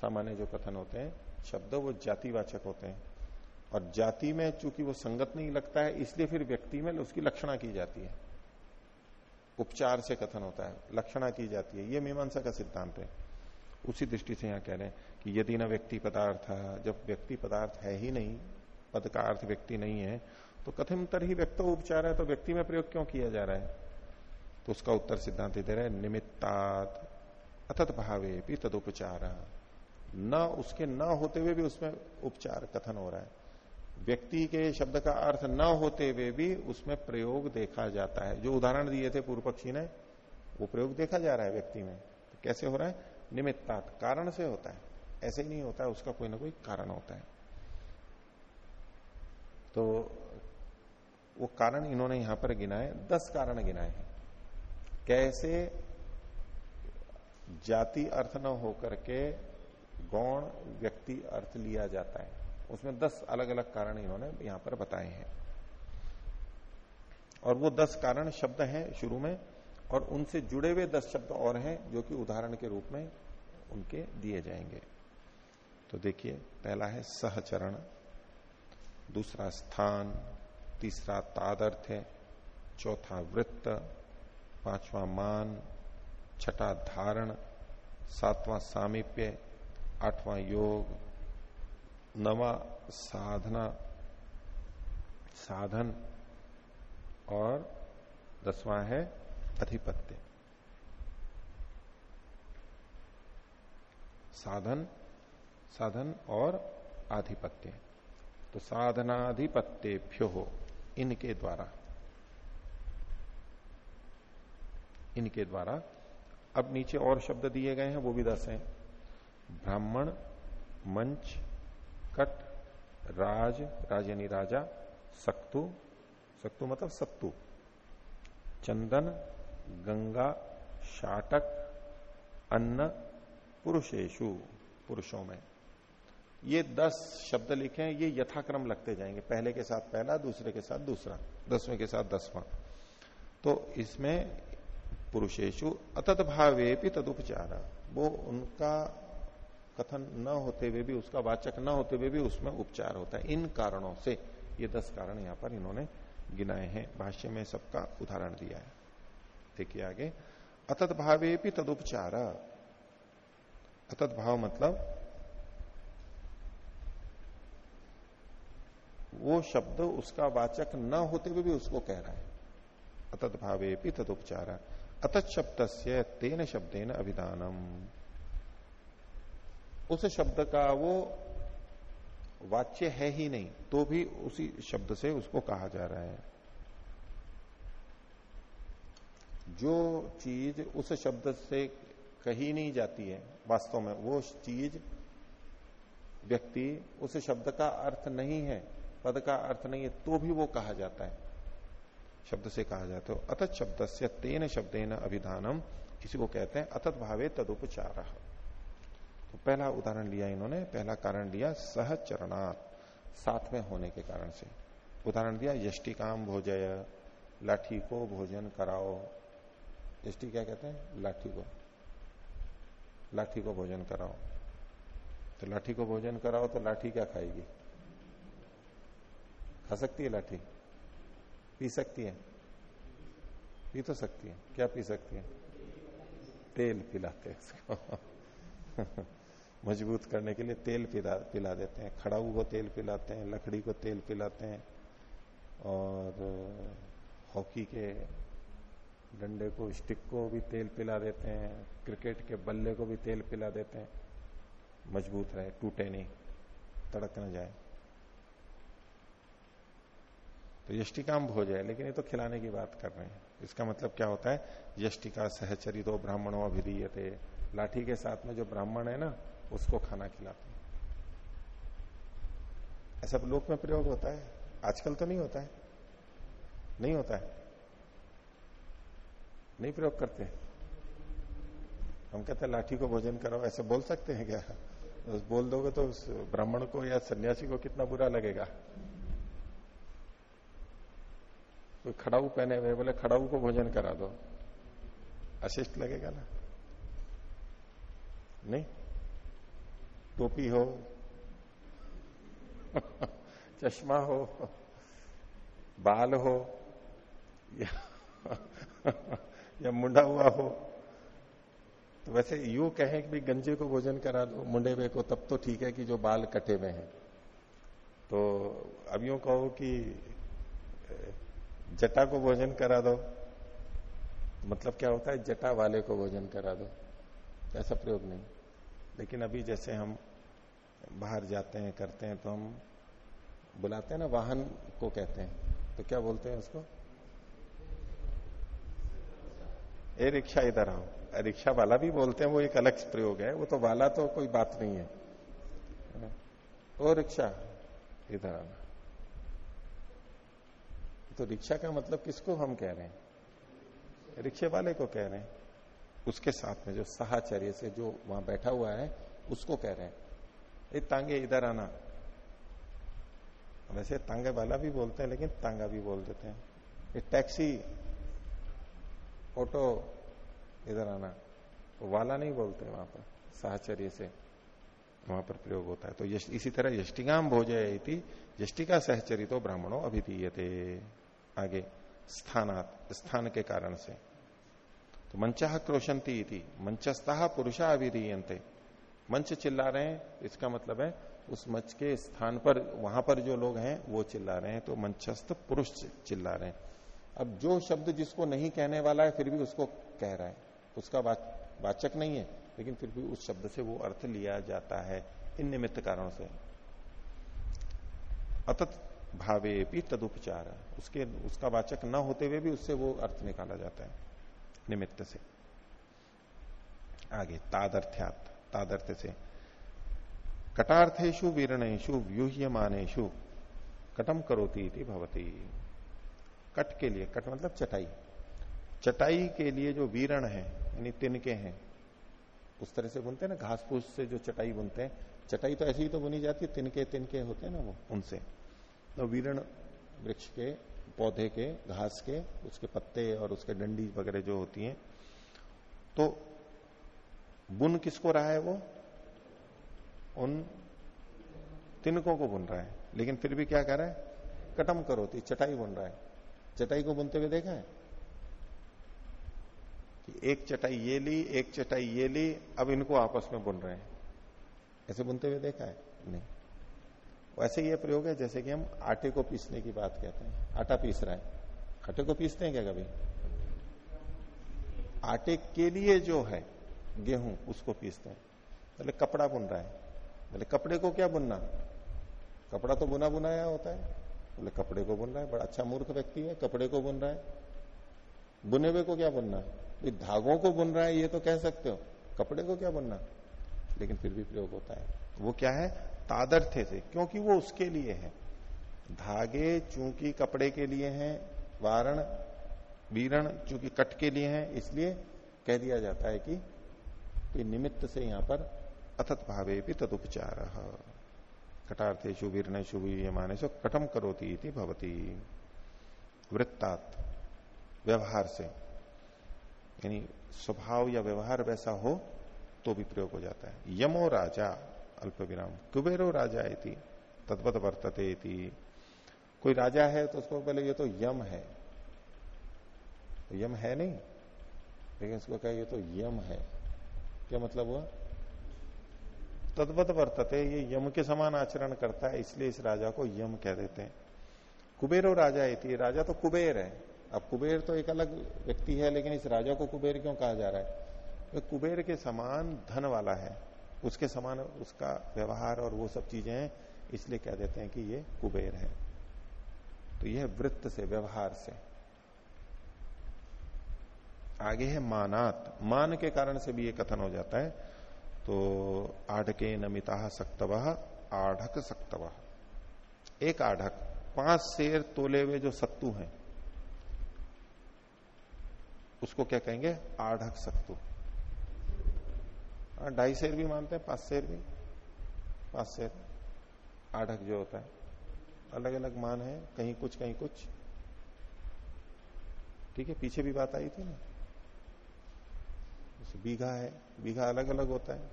सामान्य जो कथन होते हैं, शब्द वो जातिवाचक होते हैं। और जाति में चूँकि वो संगत नहीं लगता है, इसलिए फिर व्यक्ति में उसकी लक्षणा की जाती है। उपचार से कथन होता है, लक्षणा की जाती है, ये मीमांसा का सिद्धांत है। उसी दृष्टि से यहाँ कह रहे हैं कि यदि ना व्यक्ति पदार्थ, जब व्यक्ति पदार्थ है ही नहीं, पद का अर्थ व्यक्ति नहीं है तो कथम तर ही व्यक्त उपचार है तो व्यक्ति में प्रयोग क्यों किया जा रहा है? तो उसका उत्तर सिद्धांत दे रहे निमित्तात अथत भावे भी तदुपचार। न, उसके न होते हुए भी उसमें उपचार कथन हो रहा है। व्यक्ति के शब्द का अर्थ न होते हुए भी उसमें प्रयोग देखा जाता है। जो उदाहरण दिए थे पूर्व पक्षी ने, वो प्रयोग देखा जा रहा है व्यक्ति में। तो कैसे हो रहा है? निमित्तात कारण से होता है। ऐसे ही नहीं होता है उसका कोई ना कोई कारण होता है। तो वो कारण इन्होंने यहाँ पर गिनाए, दस कारण गिनाए हैं। कैसे जाति अर्थ न होकर के गौण व्यक्ति अर्थ लिया जाता है? उसमें दस अलग अलग कारण इन्होंने यहाँ पर बताए हैं। और वो दस कारण शब्द हैं शुरू में, और उनसे जुड़े हुए दस शब्द और हैं जो कि उदाहरण के रूप में उनके दिए जाएँगे। तो देखिए, पहला है सहचरण, दूसरा स्थान, तीसरा तादर्थ चौथा वृत्त, पांचवा मान, छठा धारण, सातवां सामीप्य, आठवां योग नवा साधना, साधन और दसवां है अधिपत्य। साधन साधन और आधिपत्य। तो साधनाधिपत्यभ्यो हो, इनके द्वारा। इनके द्वारा। अब नीचे और शब्द दिए गए हैं, वो भी दस हैं। ब्राह्मण, मंच कट, राज राज यानी राजा, सक्तु सक्तु मतलब सत्तु। चंदन, गंगा, शाटक, अन्न, पुरुषेशु, पुरुषों में। ये दस शब्द लिखे हैं, ये यथाक्रम लगते जाएँगे। पहले के साथ पहला, दूसरे के साथ दूसरा, दसवें के साथ दसवां। तो इसमें पुरुषेशु, अतत भावे भी तदुपचार। वो उनका कथन न होते हुए भी, उसका वाचक न होते हुए भी उसमें उपचार होता है। इन कारणों से ये दस कारण यहाँ पर इन्होंने गिनाए हैं। भाष्य में सबका उदाहरण दिया है। देखिए आगे। अतत भावे भी तदुपचार। अतत भाव मतलब वो शब्द उसका वाचक न होते हुए भी उसको कह रहा है। अतत भावे भी तदुपचार। अतत शब्द से तेन शब्देन अभिधानम। उस शब्द का वो वाच्य है ही नहीं तो भी उसी शब्द से उसको कहा जा रहा है। जो चीज़ उस शब्द से कही नहीं जाती है, वास्तव में वो चीज़, व्यक्ति उस शब्द का अर्थ नहीं है, पद का अर्थ नहीं है तो भी वो कहा जाता है। शब्द से कहा जाता है, अतः शब्द से तेन शब्देन अभिधानम, इसी को कहते हैं अतत भावे तदुपचार। तो पहला उदाहरण लिया इन्होंने, पहला कारण लिया सहचरणात्, साथ में होने के कारण से। उदाहरण दिया यष्टिकाम भोजय, लाठी को भोजन कराओ। यष्टि क्या कहते हैं? लाठी को। लाठी को भोजन कराओ। तो लाठी को भोजन कराओ तो लाठी क्या खाएगी? खा सकती है लाठी? पी सकती है? पी तो सकती है। क्या पी सकती है? तेल पिलाते हैं इसको मज़बूत करने के लिए तेल पिला पिला देते हैं। खड़ाऊ को तेल पिलाते हैं, लकड़ी को तेल पिलाते हैं और हॉकी के डंडे को, स्टिक को भी तेल पिला देते हैं, क्रिकेट के बल्ले को भी तेल पिला देते हैं। मज़बूत रहे, टूटे नहीं, तड़क न जाए। तो यष्टिकाम भोज है, लेकिन ये तो खिलाने की बात कर रहे हैं। इसका मतलब क्या होता है? यष्टिका सहचरितो ब्राह्मणों अभिधीयते। लाठी के साथ में जो ब्राह्मण है ना उसको खाना खिलाते हैं। ऐसा लोक में प्रयोग होता है? आजकल तो नहीं होता है। नहीं होता है। नहीं प्रयोग करते। हम कहते हैं, लाठी को भोजन करो ऐसे बोल सकते हैं क्या? बोल दोगे तो उस ब्राह्मण को या सन्यासी को कितना बुरा लगेगा? कोई खड़ाऊ पहने हुए बोले, खड़ाऊ को भोजन करा दो। अशिष्ट लगेगा ना? नहीं? टोपी हो चश्मा हो बाल हो या, या मुंडा हुआ हो तो वैसे यू कहें कि गंजे को भोजन करा दो मुंडे हुए को तब तो ठीक है कि जो बाल कटे हुए हैं। तो अब यूँ कहो कि जटा को भोजन करा दो मतलब क्या होता है? जटा वाले को भोजन करा दो ऐसा प्रयोग नहीं। लेकिन अभी जैसे हम बाहर जाते हैं, करते हैं तो हम बुलाते हैं ना, वाहन को कहते हैं। तो क्या बोलते हैं उसको? ए रिक्शा इधर आओ। रिक्शा वाला भी बोलते हैं, वो एक अलग प्रयोग है। वो तो वाला तो कोई बात नहीं है। ओ रिक्शा, इधर आना तो रिक्शा का मतलब किसको हम कह रहे हैं? रिक्शे वाले को कह रहे हैं। उसके साथ में जो साहचर्य से जो वहाँ बैठा हुआ है, उसको कह रहे हैं। तांगे इधर आना। वैसे तांगे वाला भी बोलते हैं, लेकिन तांगा भी बोल देते हैं। ये टैक्सी, ऑटो इधर आना तो वाला नहीं बोलते वहाँ पर, साहचर्य से वहाँ पर प्रयोग होता है। तो इसी तरह यष्टिगाम भोजय यष्टिका सहचरी तो ब्राह्मणों अभिधीयते। आगे, स्थानात, स्थान के कारण से। तो मंचा क्रोशंती मंचस्ता पुरुषा अभिधीयते मंच चिल्ला रहे हैं, इसका मतलब है उस मंच के स्थान पर, वहाँ पर जो लोग हैं, वो चिल्ला रहे हैं तो मंचस्थ पुरुष चिल्ला रहे हैं। अब जो शब्द जिसको नहीं कहने वाला है, फिर भी उसको कह रहा है। उसका वाचक नहीं है, लेकिन फिर भी उस शब्द से वो अर्थ लिया जाता है, इन निमित्त कारणों से। अतत भावे भी तदुपचार। उसके, उसका वाचक न होते हुए भी उससे वो अर्थ निकाला जाता है, निमित्त से। आगे, तादर्थ्यात। तादर्थ से। कटार्थेशु वीरणेशु व्यूह्यमानेशु कटम करोती भवती। कट के लिए, कट मतलब चटाई। चटाई के लिए जो वीरण है, यानी तिनके हैं, उस तरह से बुनते हैं ना घास फूस से जो चटाई बुनते हैं। चटाई तो ऐसी ही तो बुनी जाती है, तिनके तिनके होते हैं ना वो, उनसे। तो वीरण वृक्ष के, पौधे के, घास के, उसके पत्ते और उसके डंडी वगैरह जो होती हैं तो बुन किसको रहा है वो? उन तिनकों को बुन रहा है। लेकिन फिर भी क्या कर रहा है? कटम करोती, चटाई बुन रहा है। चटाई को बुनते हुए देखा है? कि एक चटाई ये ली, एक चटाई ये ली, अब इनको आपस में बुन रहे हैं। ऐसे बुनते हुए देखा है? नहीं। वैसे ये प्रयोग है, जैसे कि हम आटे को पीसने की बात कहते हैं। आटा पीस रहा है। आटे को पीसते हैं क्या कभी? आटे के लिए जो है गेहूँ उसको पीसते हैं। पहले कपड़ा बुन रहा है। पहले कपड़े को क्या बुनना? कपड़ा तो बुना बुनाया होता है। बोले कपड़े को बुन रहा है बड़ा अच्छा मूर्ख व्यक्ति है कपड़े को बुन रहा है। बुने हुए को क्या बुनना धागों को बुन रहा है ये तो कह सकते हो। कपड़े को क्या बुनना? लेकिन फिर भी प्रयोग होता है। वो क्या है? तादर्थे से क्योंकि वो उसके लिए है। धागे चूँकि कपड़े के लिए हैं वारण बीरण चूँकि कट के लिए हैं इसलिए कह दिया जाता है कि, कि निमित्त से यहाँ पर अथत भावे भी तदुपचार। कटार्थे शुभिर शुभ ये माने सो कटम करोती थी भवती। वृत्तात व्यवहार से। यानी स्वभाव या व्यवहार वैसा हो तो भी प्रयोग हो जाता है। यमो राजा, अल्प विराम। कुबेरो राजा इति, तद्वत वर्तते कोई राजा है तो उसको पहले ये तो यम है। तो यम है नहीं, लेकिन उसको कहे, ये तो यम है। क्या मतलब हुआ? तद्वत वर्तते, ये यम के समान आचरण करता है, इसलिए इस राजा को यम कह देते हैं। कुबेरो राजा इति राजा तो कुबेर है। अब कुबेर तो एक अलग व्यक्ति है, लेकिन इस राजा को कुबेर क्यों कहा जा रहा है? तो कुबेर के समान धन वाला है, उसके समान उसका व्यवहार और वो सब चीज़ें हैं, इसलिए कह देते हैं कि ये कुबेर है। तो यह वृत्त से, व्यवहार से। आगे है मानात। मान के कारण से भी ये कथन हो जाता है। तो आढ़के नमिता सक्तव आढ़क सक्तव। एक आढ़क पाँच शेर तोले हुए जो सत्तू हैं उसको क्या कहेंगे? आढ़क सत्तू। हाँ, ढाई शेर भी मानते हैं पाँच शेर भी। पाँच शेर। आढ़क जो होता है। अलग अलग मान है कहीं कुछ कहीं कुछ। ठीक है पीछे भी बात आई थी ना? बीघा है बीघा अलग अलग होता है।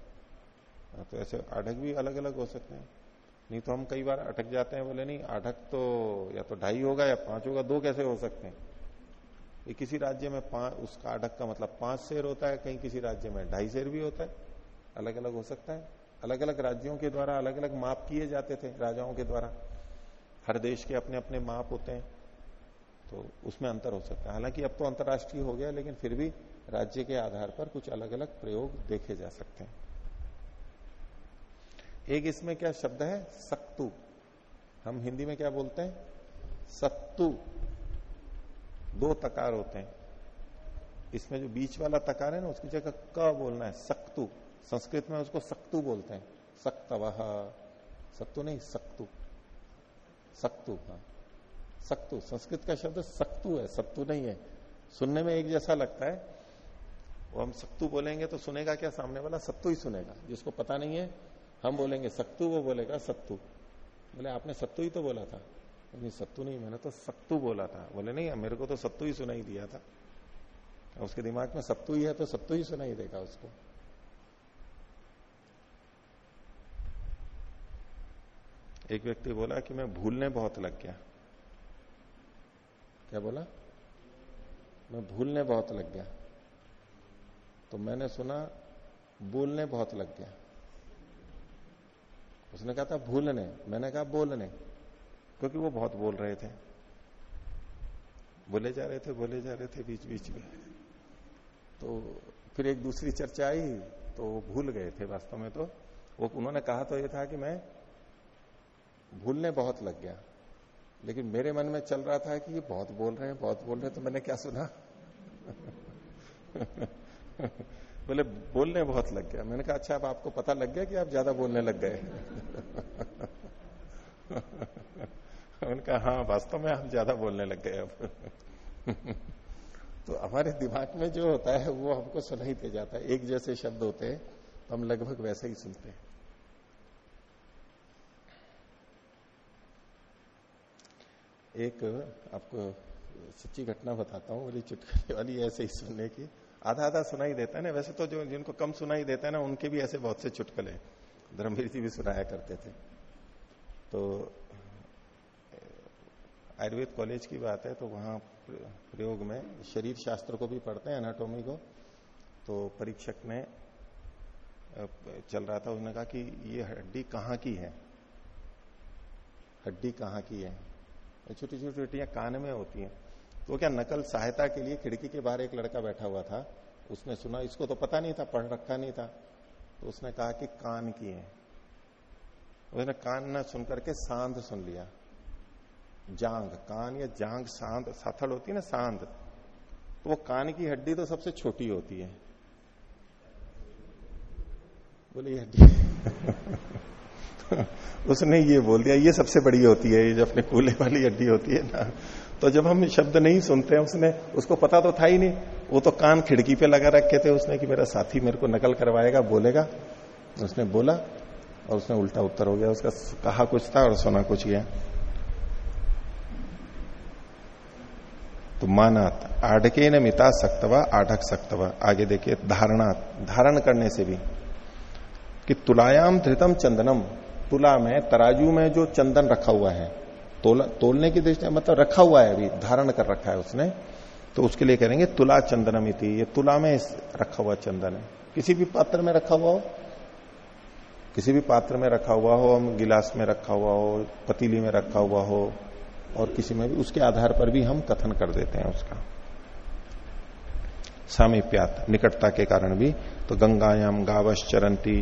हाँ, तो ऐसे आढ़क भी अलग अलग हो सकते हैं। नहीं तो हम कई बार अटक जाते हैं बोले नहीं आढ़क तो या तो ढाई होगा या पाँच होगा दो कैसे हो सकते हैं? ये किसी राज्य में पाँच उसका आढ़क का मतलब पाँच शेर होता है कहीं किसी राज्य में ढाई शेर भी होता है। अलग अलग हो सकता है। अलग अलग राज्यों के द्वारा अलग अलग माप किए जाते थे राजाओं के द्वारा। हर देश के अपने अपने माप होते हैं तो उसमें अंतर हो सकता है। हालाँकि अब तो अंतर्राष्ट्रीय हो गया लेकिन फिर भी राज्य के आधार पर कुछ अलग अलग प्रयोग देखे जा सकते हैं। एक इसमें क्या शब्द है? सक्तु हम हिंदी में क्या बोलते हैं? सत्तु। दो तकार होते हैं। इसमें जो बीच वाला तकार है ना, उसकी जगह क बोलना है सक्तु संस्कृत में उसको सक्तु बोलते हैं। सक्तवह सत्तु नहीं सक्तु सक्तु हाँ। सक्तु संस्कृत का शब्द सक्तु है, सत्तु नहीं है। सुनने में एक जैसा लगता है वो हम सक्तु बोलेंगे तो सुनेगा क्या? सामने वाला सत्तु ही सुनेगा। जिसको पता नहीं है, हम बोलेंगे सक्तु वो बोलेगा सत्तु। बोले, आपने सत्तु ही तो बोला था। नहीं सत्तु नहीं, मैंने तो सत्तु बोला था। बोले, नहीं, मेरे को तो सत्तु ही सुनाई दिया था। उसके दिमाग में सत्तु ही है तो सत्तु ही सुनाई देगा उसको। एक व्यक्ति बोला कि मैं भूलने बहुत लग गया। क्या बोला? मैं भूलने बहुत लग गया। तो मैंने सुना, बोलने बहुत लग गया। उसने कहा था, भूलने। मैंने कहा, बोलने। क्योंकि वो बहुत बोल रहे थे। बोले जा रहे थे, बोले जा रहे थे बीच बीच में। तो फिर एक दूसरी चर्चा आई तो वो भूल गए थे वास्तव में तो। वो, उन्होंने कहा तो ये था कि मैं, भूलने बहुत लग गया। लेकिन मेरे मन में चल रहा था कि ये बहुत बोल रहे हैं, बहुत बोल रहे हैं तो मैंने क्या सुना? बोले, बोलने बहुत लग गया। मैंने कहा अच्छा अब आपको पता लग गया कि आप ज़्यादा बोलने लग गए उनका हाँ वास्तव में आप ज़्यादा बोलने लग गए अब। तो हमारे दिमाग में जो होता है, वो हमको सुनाई दे जाता है। एक जैसे शब्द होते हैं तो हम लगभग वैसे ही सुनते हैं। एक आपको सच्ची घटना बताता हूँ बोली चुटकुले वाली ऐसे ही सुनने की। आधा आधा सुनाई देता है ना, वैसे तो जो जिनको कम सुनाई देता है ना, उनके भी ऐसे बहुत से चुटकले धर्मवीर जी भी सुनाया करते थे। तो आयुर्वेद कॉलेज की बात है तो वहाँ प्रयोग में शरीर शास्त्र को भी पढ़ते हैं एनाटोमी को। तो परीक्षक ने चल रहा था, उसने कहा कि ये हड्डी कहाँ की है? हड्डी कहाँ की है? छोटी छोटी हड्डियाँ कान में होती हैं। तो क्या नकल सहायता के लिए खिड़की के बाहर एक लड़का बैठा हुआ था? उसने सुना, इसको तो पता नहीं था, पढ़ रखा नहीं था। तो उसने कहा कि कान की है। उसने कान न सुन करके सांध सुन लिया। जांग कान या जांग सांध, साथड़ होती है ना सांध? तो वो कान की हड्डी तो सबसे छोटी होती है। बोले हड्डी। उसने ये बोल दिया, ये सबसे बड़ी होती है, ये जो अपने कूले वाली हड्डी होती है ना। तो जब हम शब्द नहीं सुनते हैं उसने, उसको पता तो था ही नहीं। वो तो कान खिड़की पे लगा रखे थे उसने कि मेरा साथी मेरे को नकल करवाएगा, बोलेगा। उसने बोला और उसने उल्टा उत्तर हो गया। उसका कहा कुछ था और सुना कुछ गया। तो मानात, आडके न मिता सक्तवा, आढ़क सक्तवा। आगे देखिए धारणा धारण करने से भी। कि तुलायाम धृतम चंदनम, तुला में, तराजू में जो चंदन रखा हुआ है तोल, तोलने की दृष्टि मतलब रखा हुआ है अभी धारण कर रखा है उसने। तो उसके लिए करेंगे तुला चंदनम ये तुला में रखा हुआ चंदन है। किसी भी पात्र में रखा हुआ हो किसी भी पात्र में रखा हुआ हो हम गिलास में रखा हुआ हो पतीली में रखा हुआ हो और किसी में भी उसके आधार पर भी हम कथन कर देते हैं उसका। सामीप्यात निकटता के कारण भी। तो गंगायाम गावश चरंती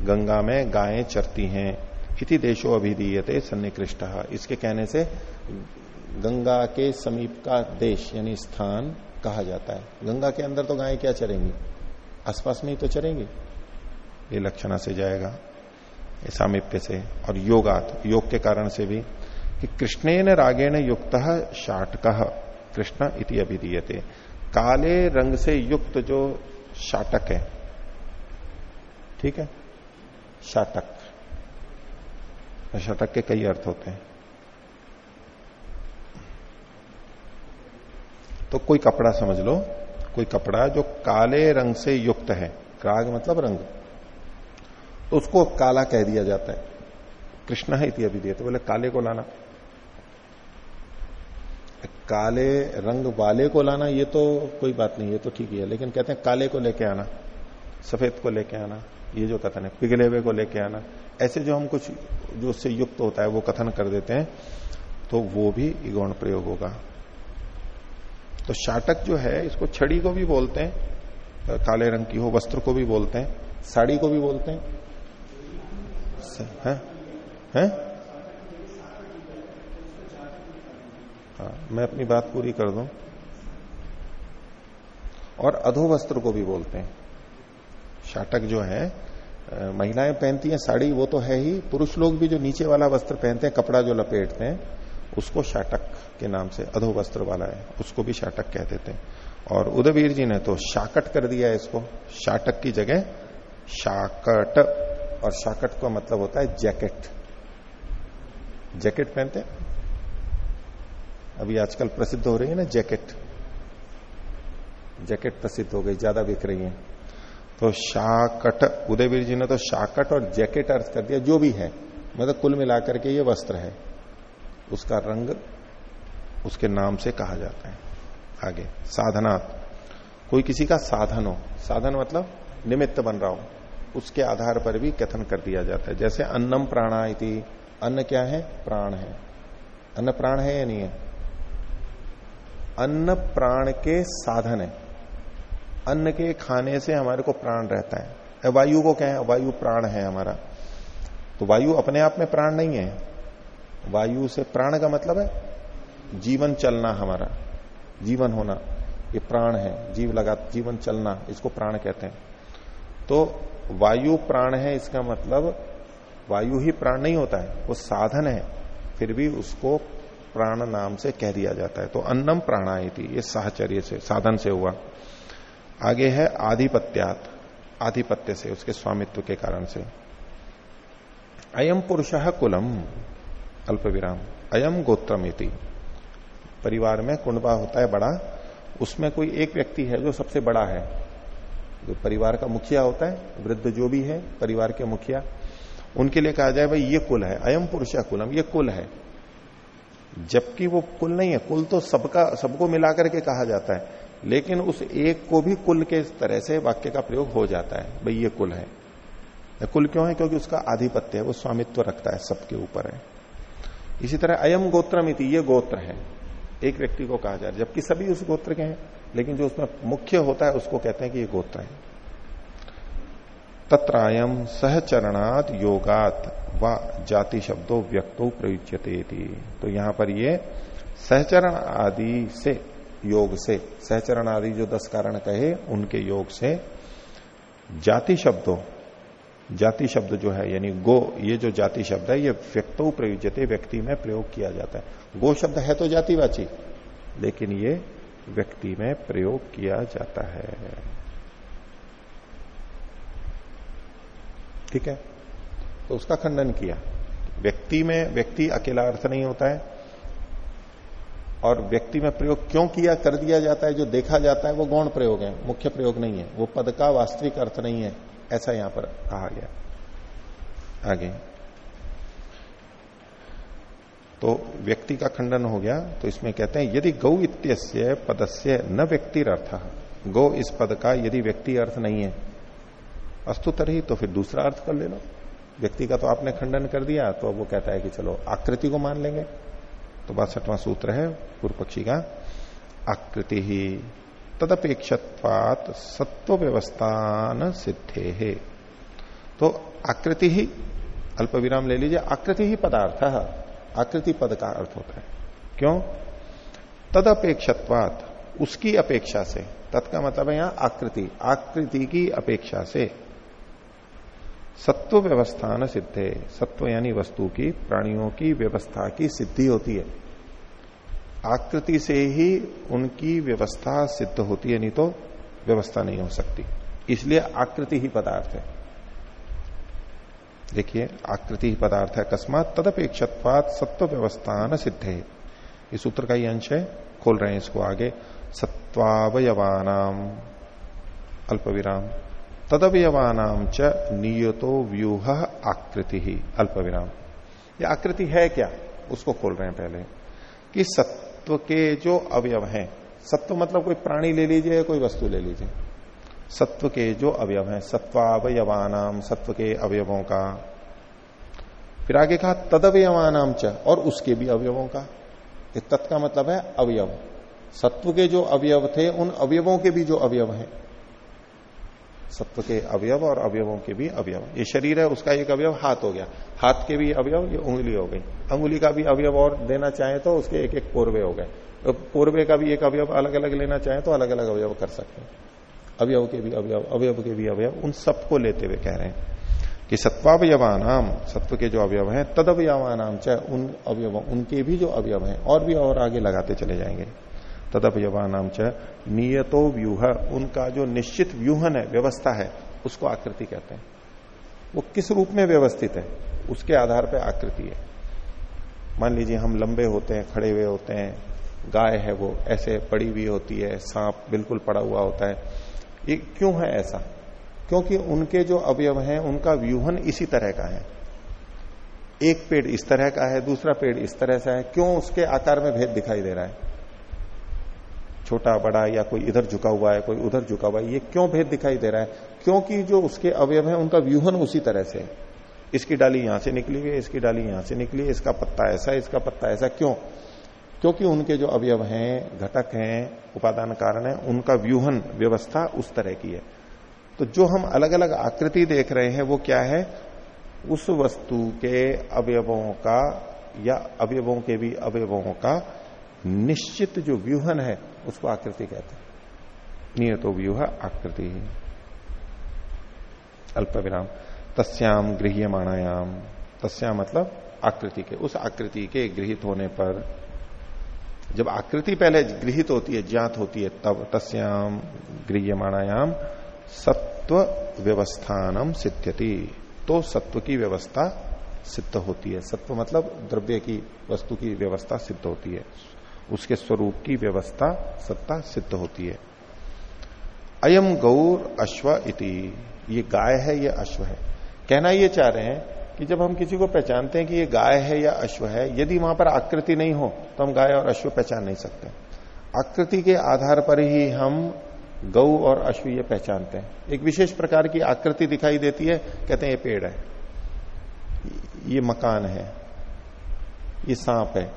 गंगा में गायें चरती हैं। इति देशो अभिधीयते सन्निकृष्ट। इसके कहने से गंगा के समीप का देश, यानी स्थान कहा जाता है। गंगा के अंदर तो गायें क्या चरेंगी? आसपास में ही तो चरेंगी। ये लक्षणा से जाएगा सामिप्य से। और योगात, योग के कारण से भी, कि कृष्णेन रागेण युक्त शाटक। कृष्ण इति अभिधीयते। काले रंग से युक्त जो शाटक है, ठीक है? शाटक। शाटक के कई अर्थ होते हैं। तो कोई कपड़ा समझ लो, कोई कपड़ा जो काले रंग से युक्त है, क्राग मतलब रंग। तो उसको काला कह दिया जाता है। कृष्ण है इति अभिधेय तो बोले काले को लाना। काले रंग वाले को लाना, ये तो कोई बात नहीं, ये तो ठीक ही है, लेकिन कहते हैं काले को लेके आना, सफ़ेद को लेके आना। ये जो कथन है पिघले हुए को लेके आना। ऐसे जो हम कुछ, जो उससे युक्त होता है, वो कथन कर देते हैं तो वो भी गौण प्रयोग होगा। तो शाटक जो है, इसको छड़ी को भी बोलते हैं, काले रंग की हो, वस्त्र को भी बोलते हैं, साड़ी को भी बोलते हैं। है? है? हाँ मैं अपनी बात पूरी कर दूँ। और अधो वस्त्र को भी बोलते हैं। शाटक जो है महिलाएँ पहनती हैं, साड़ी वो तो है ही। पुरुष लोग भी जो नीचे वाला वस्त्र पहनते हैं, कपड़ा जो लपेटते हैं, उसको शाटक के नाम से अधो वस्त्र वाला है, उसको भी शाटक कह देते हैं। और उदयवीर जी ने तो शाकट कर दिया है इसको। शाटक की जगह शाकट, और शाकट का मतलब होता है जैकेट। जैकेट पहनते अभी आजकल प्रसिद्ध हो रही है ना जैकेट? जैकेट प्रसिद्ध हो गई, ज़्यादा बिक रही है। तो शाकट, उदयवीर जी ने तो शाकट और जैकेट अर्थ कर दिया, जो भी है। मतलब कुल मिलाकर के ये वस्त्र है। उसका रंग उसके नाम से कहा जाता है। आगे साधना कोई किसी का साधन हो, साधन मतलब निमित्त बन रहा हो, उसके आधार पर भी कथन कर दिया जाता है। जैसे अन्नम प्राणा इति। अन्न क्या है? प्राण है। अन्न प्राण है या नहीं है? अन्न प्राण के साधन है। अन्न के खाने से हमारे को प्राण रहता है। वायु को क्या है? वायु प्राण है हमारा। तो वायु अपने आप में प्राण नहीं है। वायु से प्राण का मतलब है जीवन चलना हमारा। जीवन होना, ये प्राण है। जीव लगा, जीवन चलना, इसको प्राण कहते हैं। तो वायु प्राण है, इसका मतलब वायु ही प्राण नहीं होता है, वो साधन है। फिर भी उसको प्राण नाम से कह दिया जाता है। तो अन्नम प्राणायति, ये साहचर्य से, साधन से हुआ। आगे है आधिपत्यात, आधिपत्य से, उसके स्वामित्व के कारण से। अयम पुरुष कुलम अल्प विराम अयम गोत्रमिति परिवार में कुंडबा होता है बड़ा, उसमें कोई एक व्यक्ति है जो सबसे बड़ा है। जो परिवार का मुखिया होता है, वृद्ध जो भी है, परिवार के मुखिया, उनके लिए कहा जाए, भाई, ये कुल है। अयम पुरुष कुलम, ये कुल है। जबकि वो कुल नहीं है। कुल तो सबका, सबको मिलाकर के कहा जाता है। लेकिन उस एक को भी कुल के तरह से वाक्य का प्रयोग हो जाता है, भाई ये कुल है। कुल क्यों है? क्योंकि उसका आधिपत्य है, वो स्वामित्व रखता है, सबके ऊपर है। इसी तरह अयम गोत्रमिति ये गोत्र है। एक व्यक्ति को कहा जाए जबकि सभी उस गोत्र के हैं, लेकिन जो उसमें मुख्य होता है, उसको कहते हैं कि ये गोत्र है। तत्रायम सहचरणात योगात, व जाति शब्दों व्यक्तो प्रयुज्यते तो यहाँ पर ये सहचरण आदि से योग से सहचरण आदि जो दस कारण कहे, उनके योग से जाति शब्दों, जाति शब्द जो है, यानी गो, ये जो जाति शब्द है, ये व्यक्तो प्रयुजते व्यक्ति में प्रयोग किया जाता है। गो शब्द है तो जातिवाची, लेकिन ये व्यक्ति में प्रयोग किया जाता है। ठीक है? तो उसका खंडन किया। व्यक्ति में, व्यक्ति अकेला अर्थ नहीं होता है और व्यक्ति में प्रयोग क्यों किया, कर दिया जाता है, जो देखा जाता है, वो गौण प्रयोग है, मुख्य प्रयोग नहीं है। वो पद का वास्तविक अर्थ नहीं है, ऐसा यहाँ पर कहा गया। आगे। तो व्यक्ति का खंडन हो गया तो इसमें कहते हैं, यदि गौ इत्यस्य पदस्य न व्यक्ति अर्थ गौ इस पद का यदि व्यक्ति अर्थ नहीं है अस्तुतर ही तो फिर दूसरा अर्थ कर ले लो। व्यक्ति का तो आपने खंडन कर दिया तो अब वो कहता है कि चलो, आकृति को मान लेंगे। तो बासठवां सूत्र है पूर्व पक्षी का आकृति ही तदपेक्षत्वात सत्व व्यवस्थान सिद्धे। है तो आकृति ही अल्प विराम ले लीजिए, आकृति ही पदार्थ है आकृति पद का अर्थ होता है। क्यों? तदपेक्षत्वात, उसकी अपेक्षा से। तत् का मतलब है यहाँ आकृति आकृति की अपेक्षा से। सत्व व्यवस्था न सिद्धे। सत्व यानी वस्तु की, प्राणियों की व्यवस्था की सिद्धि होती है। आकृति से ही उनकी व्यवस्था सिद्ध होती है, नहीं तो व्यवस्था नहीं हो सकती। इसलिए आकृति ही पदार्थ है। देखिए, आकृति ही पदार्थ है अकस्मात, तदपेक्षत्वात सत्व व्यवस्था न सिद्ध। है इस सूत्र का ही अंश है। खोल रहे हैं इसको आगे। सत्वावयवानाम। अल्प विराम तदवयवानाम च नियतो व्यूह आकृति ही अल्प विराम ये आकृति है क्या? उसको खोल रहे हैं पहले। कि सत्व के जो अवयव हैं, सत्व मतलब कोई प्राणी ले लीजिए या कोई वस्तु ले लीजिए। सत्व के जो अवयव हैं सत्वावयवानाम सत्व के अवयवों का। फिर आगे कहा तदवयवानाम च, और उसके भी अवयवों का। तत् का मतलब है अवयव। सत्व के जो अवयव थे, उन अवयवों के भी जो अवयव हैं सत्व के अवयव और अवयवों के भी अवयव। ये शरीर है, उसका एक अवयव हाथ हो गया। हाथ के भी अवयव, ये उंगली हो गई। अंगुली का भी अवयव और देना चाहे तो उसके एक एक पोरवे हो गए। तो पोरवे का भी एक अवयव अलग अलग लेना चाहे तो अलग अलग अवयव कर सकते हैं। अवयव के भी अवयव अवयव के भी अवयव, उन सबको लेते हुए कह रहे हैं कि सत्वावयवानाम, सत्व के जो अवयव हैं तद अवयवानाम चाहे उन अवयव, उनके भी जो अवयव हैं, और भी और आगे लगाते चले जाएँगे। तदपयवानाम च नियतो व्यूह। उनका जो निश्चित व्यूहन है, व्यवस्था है, उसको आकृति कहते हैं। वो किस रूप में व्यवस्थित है? उसके आधार पर आकृति है। मान लीजिए हम लंबे होते हैं, खड़े हुए होते हैं, गाय है वो, ऐसे पड़ी हुई होती है, सांप बिल्कुल पड़ा हुआ होता है। ये क्यों है ऐसा? क्योंकि उनके जो अवयव हैं, उनका व्यूहन इसी तरह का है। एक पेड़ इस तरह का है, दूसरा पेड़ इस तरह से है। क्यों उसके आकार में भेद दिखाई दे रहा है? छोटा, बड़ा या कोई इधर झुका हुआ है, कोई उधर झुका हुआ है, ये क्यों भेद दिखाई दे रहा है? क्योंकि जो उसके अवयव है, उनका व्यूहन उसी तरह से इसकी डाली यहाँ से निकली हुई है, इसकी डाली यहाँ से निकली है, इसका पत्ता ऐसा इसका पत्ता ऐसा क्यों? क्योंकि उनके जो अवयव हैं, घटक हैं, उपादान कारण है, उनका व्यूहन, व्यवस्था उस तरह की है। तो जो हम अलग अलग आकृति देख रहे हैं, वो क्या है? उस वस्तु के अवयवों का या अवयवों के भी अवयवों का निश्चित जो व्यूहन है, उसको आकृति कहते हैं। नियतो व्यूह आकृति। अल्प विराम तस्याम गृह्यमाणायाम तस्याम मतलब आकृति के। उस आकृति के गृहित होने पर, जब आकृति पहले गृहित होती है, ज्ञात होती है, तब तस्याम गृह्यमाणायाम सत्व व्यवस्थानम सिद्ध्यति। तो सत्व की व्यवस्था सिद्ध होती है। सत्व मतलब द्रव्य की, वस्तु की व्यवस्था सिद्ध होती है। उसके स्वरूप की व्यवस्था सत्ता सिद्ध होती है। अयम गौर अश्व इति। ये गाय है, ये अश्व है। कहना ये चाह रहे हैं कि जब हम किसी को पहचानते हैं कि ये गाय है या अश्व है, यदि वहाँ पर आकृति नहीं हो तो हम गाय और अश्व पहचान नहीं सकते। आकृति के आधार पर ही हम गौ और अश्व ये पहचानते हैं। एक विशेष प्रकार की आकृति दिखाई देती है, कहते हैं ये पेड़ है। ये मकान है, ये सांप है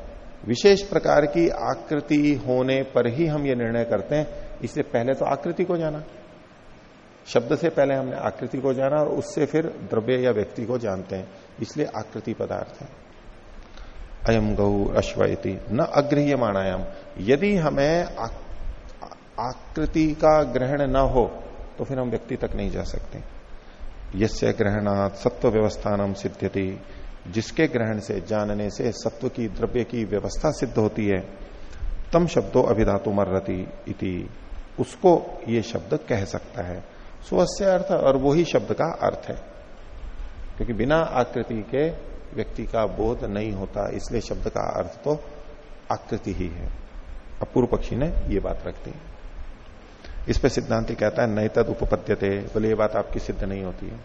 विशेष प्रकार की आकृति होने पर ही हम ये निर्णय करते हैं, इससे पहले तो आकृति को जाना। शब्द से पहले हमने आकृति को जाना और उससे फिर द्रव्य या व्यक्ति को जानते हैं, इसलिए आकृति पदार्थ है। अयम गौ अश्वती न अग्रह्य माणायाम यदि हमें आकृति का ग्रहण न हो तो फिर हम व्यक्ति तक नहीं जा सकते। यस्य ग्रहणात सत्व व्यवस्थानम सिद्ध्यति जिसके ग्रहण से, जानने से, सत्व की, द्रव्य की व्यवस्था सिद्ध होती है, तम शब्दों अभिधातु मर्रति इति। उसको ये शब्द कह सकता है। स्वस्य अर्थ और वही शब्द का अर्थ है। क्योंकि बिना आकृति के व्यक्ति का बोध नहीं होता, इसलिए शब्द का अर्थ तो आकृति ही है। अपूर्व पक्षी ने ये बात रख दी। इस पर सिद्धांति कहता है नई तद उपपद्यते बोले, ये बात आपकी सिद्ध नहीं होती है।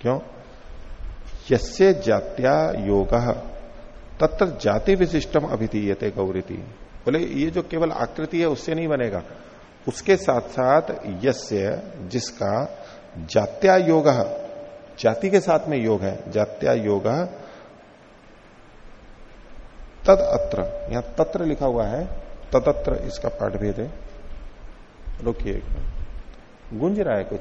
क्यों? यसे जात्या योग। तत्र जाति विशिष्टम अभिधीयते गौरीति। बोले, ये जो केवल आकृति है, उससे नहीं बनेगा। उसके साथ साथ यस्य, जिसका जात्या योग, जाति के साथ में योग है, जात्या योग, तद अत्र, यहाँ तत्र लिखा हुआ है, तदत्र इसका पाठ भेद है। रोकिए गुंज रहा है कुछ?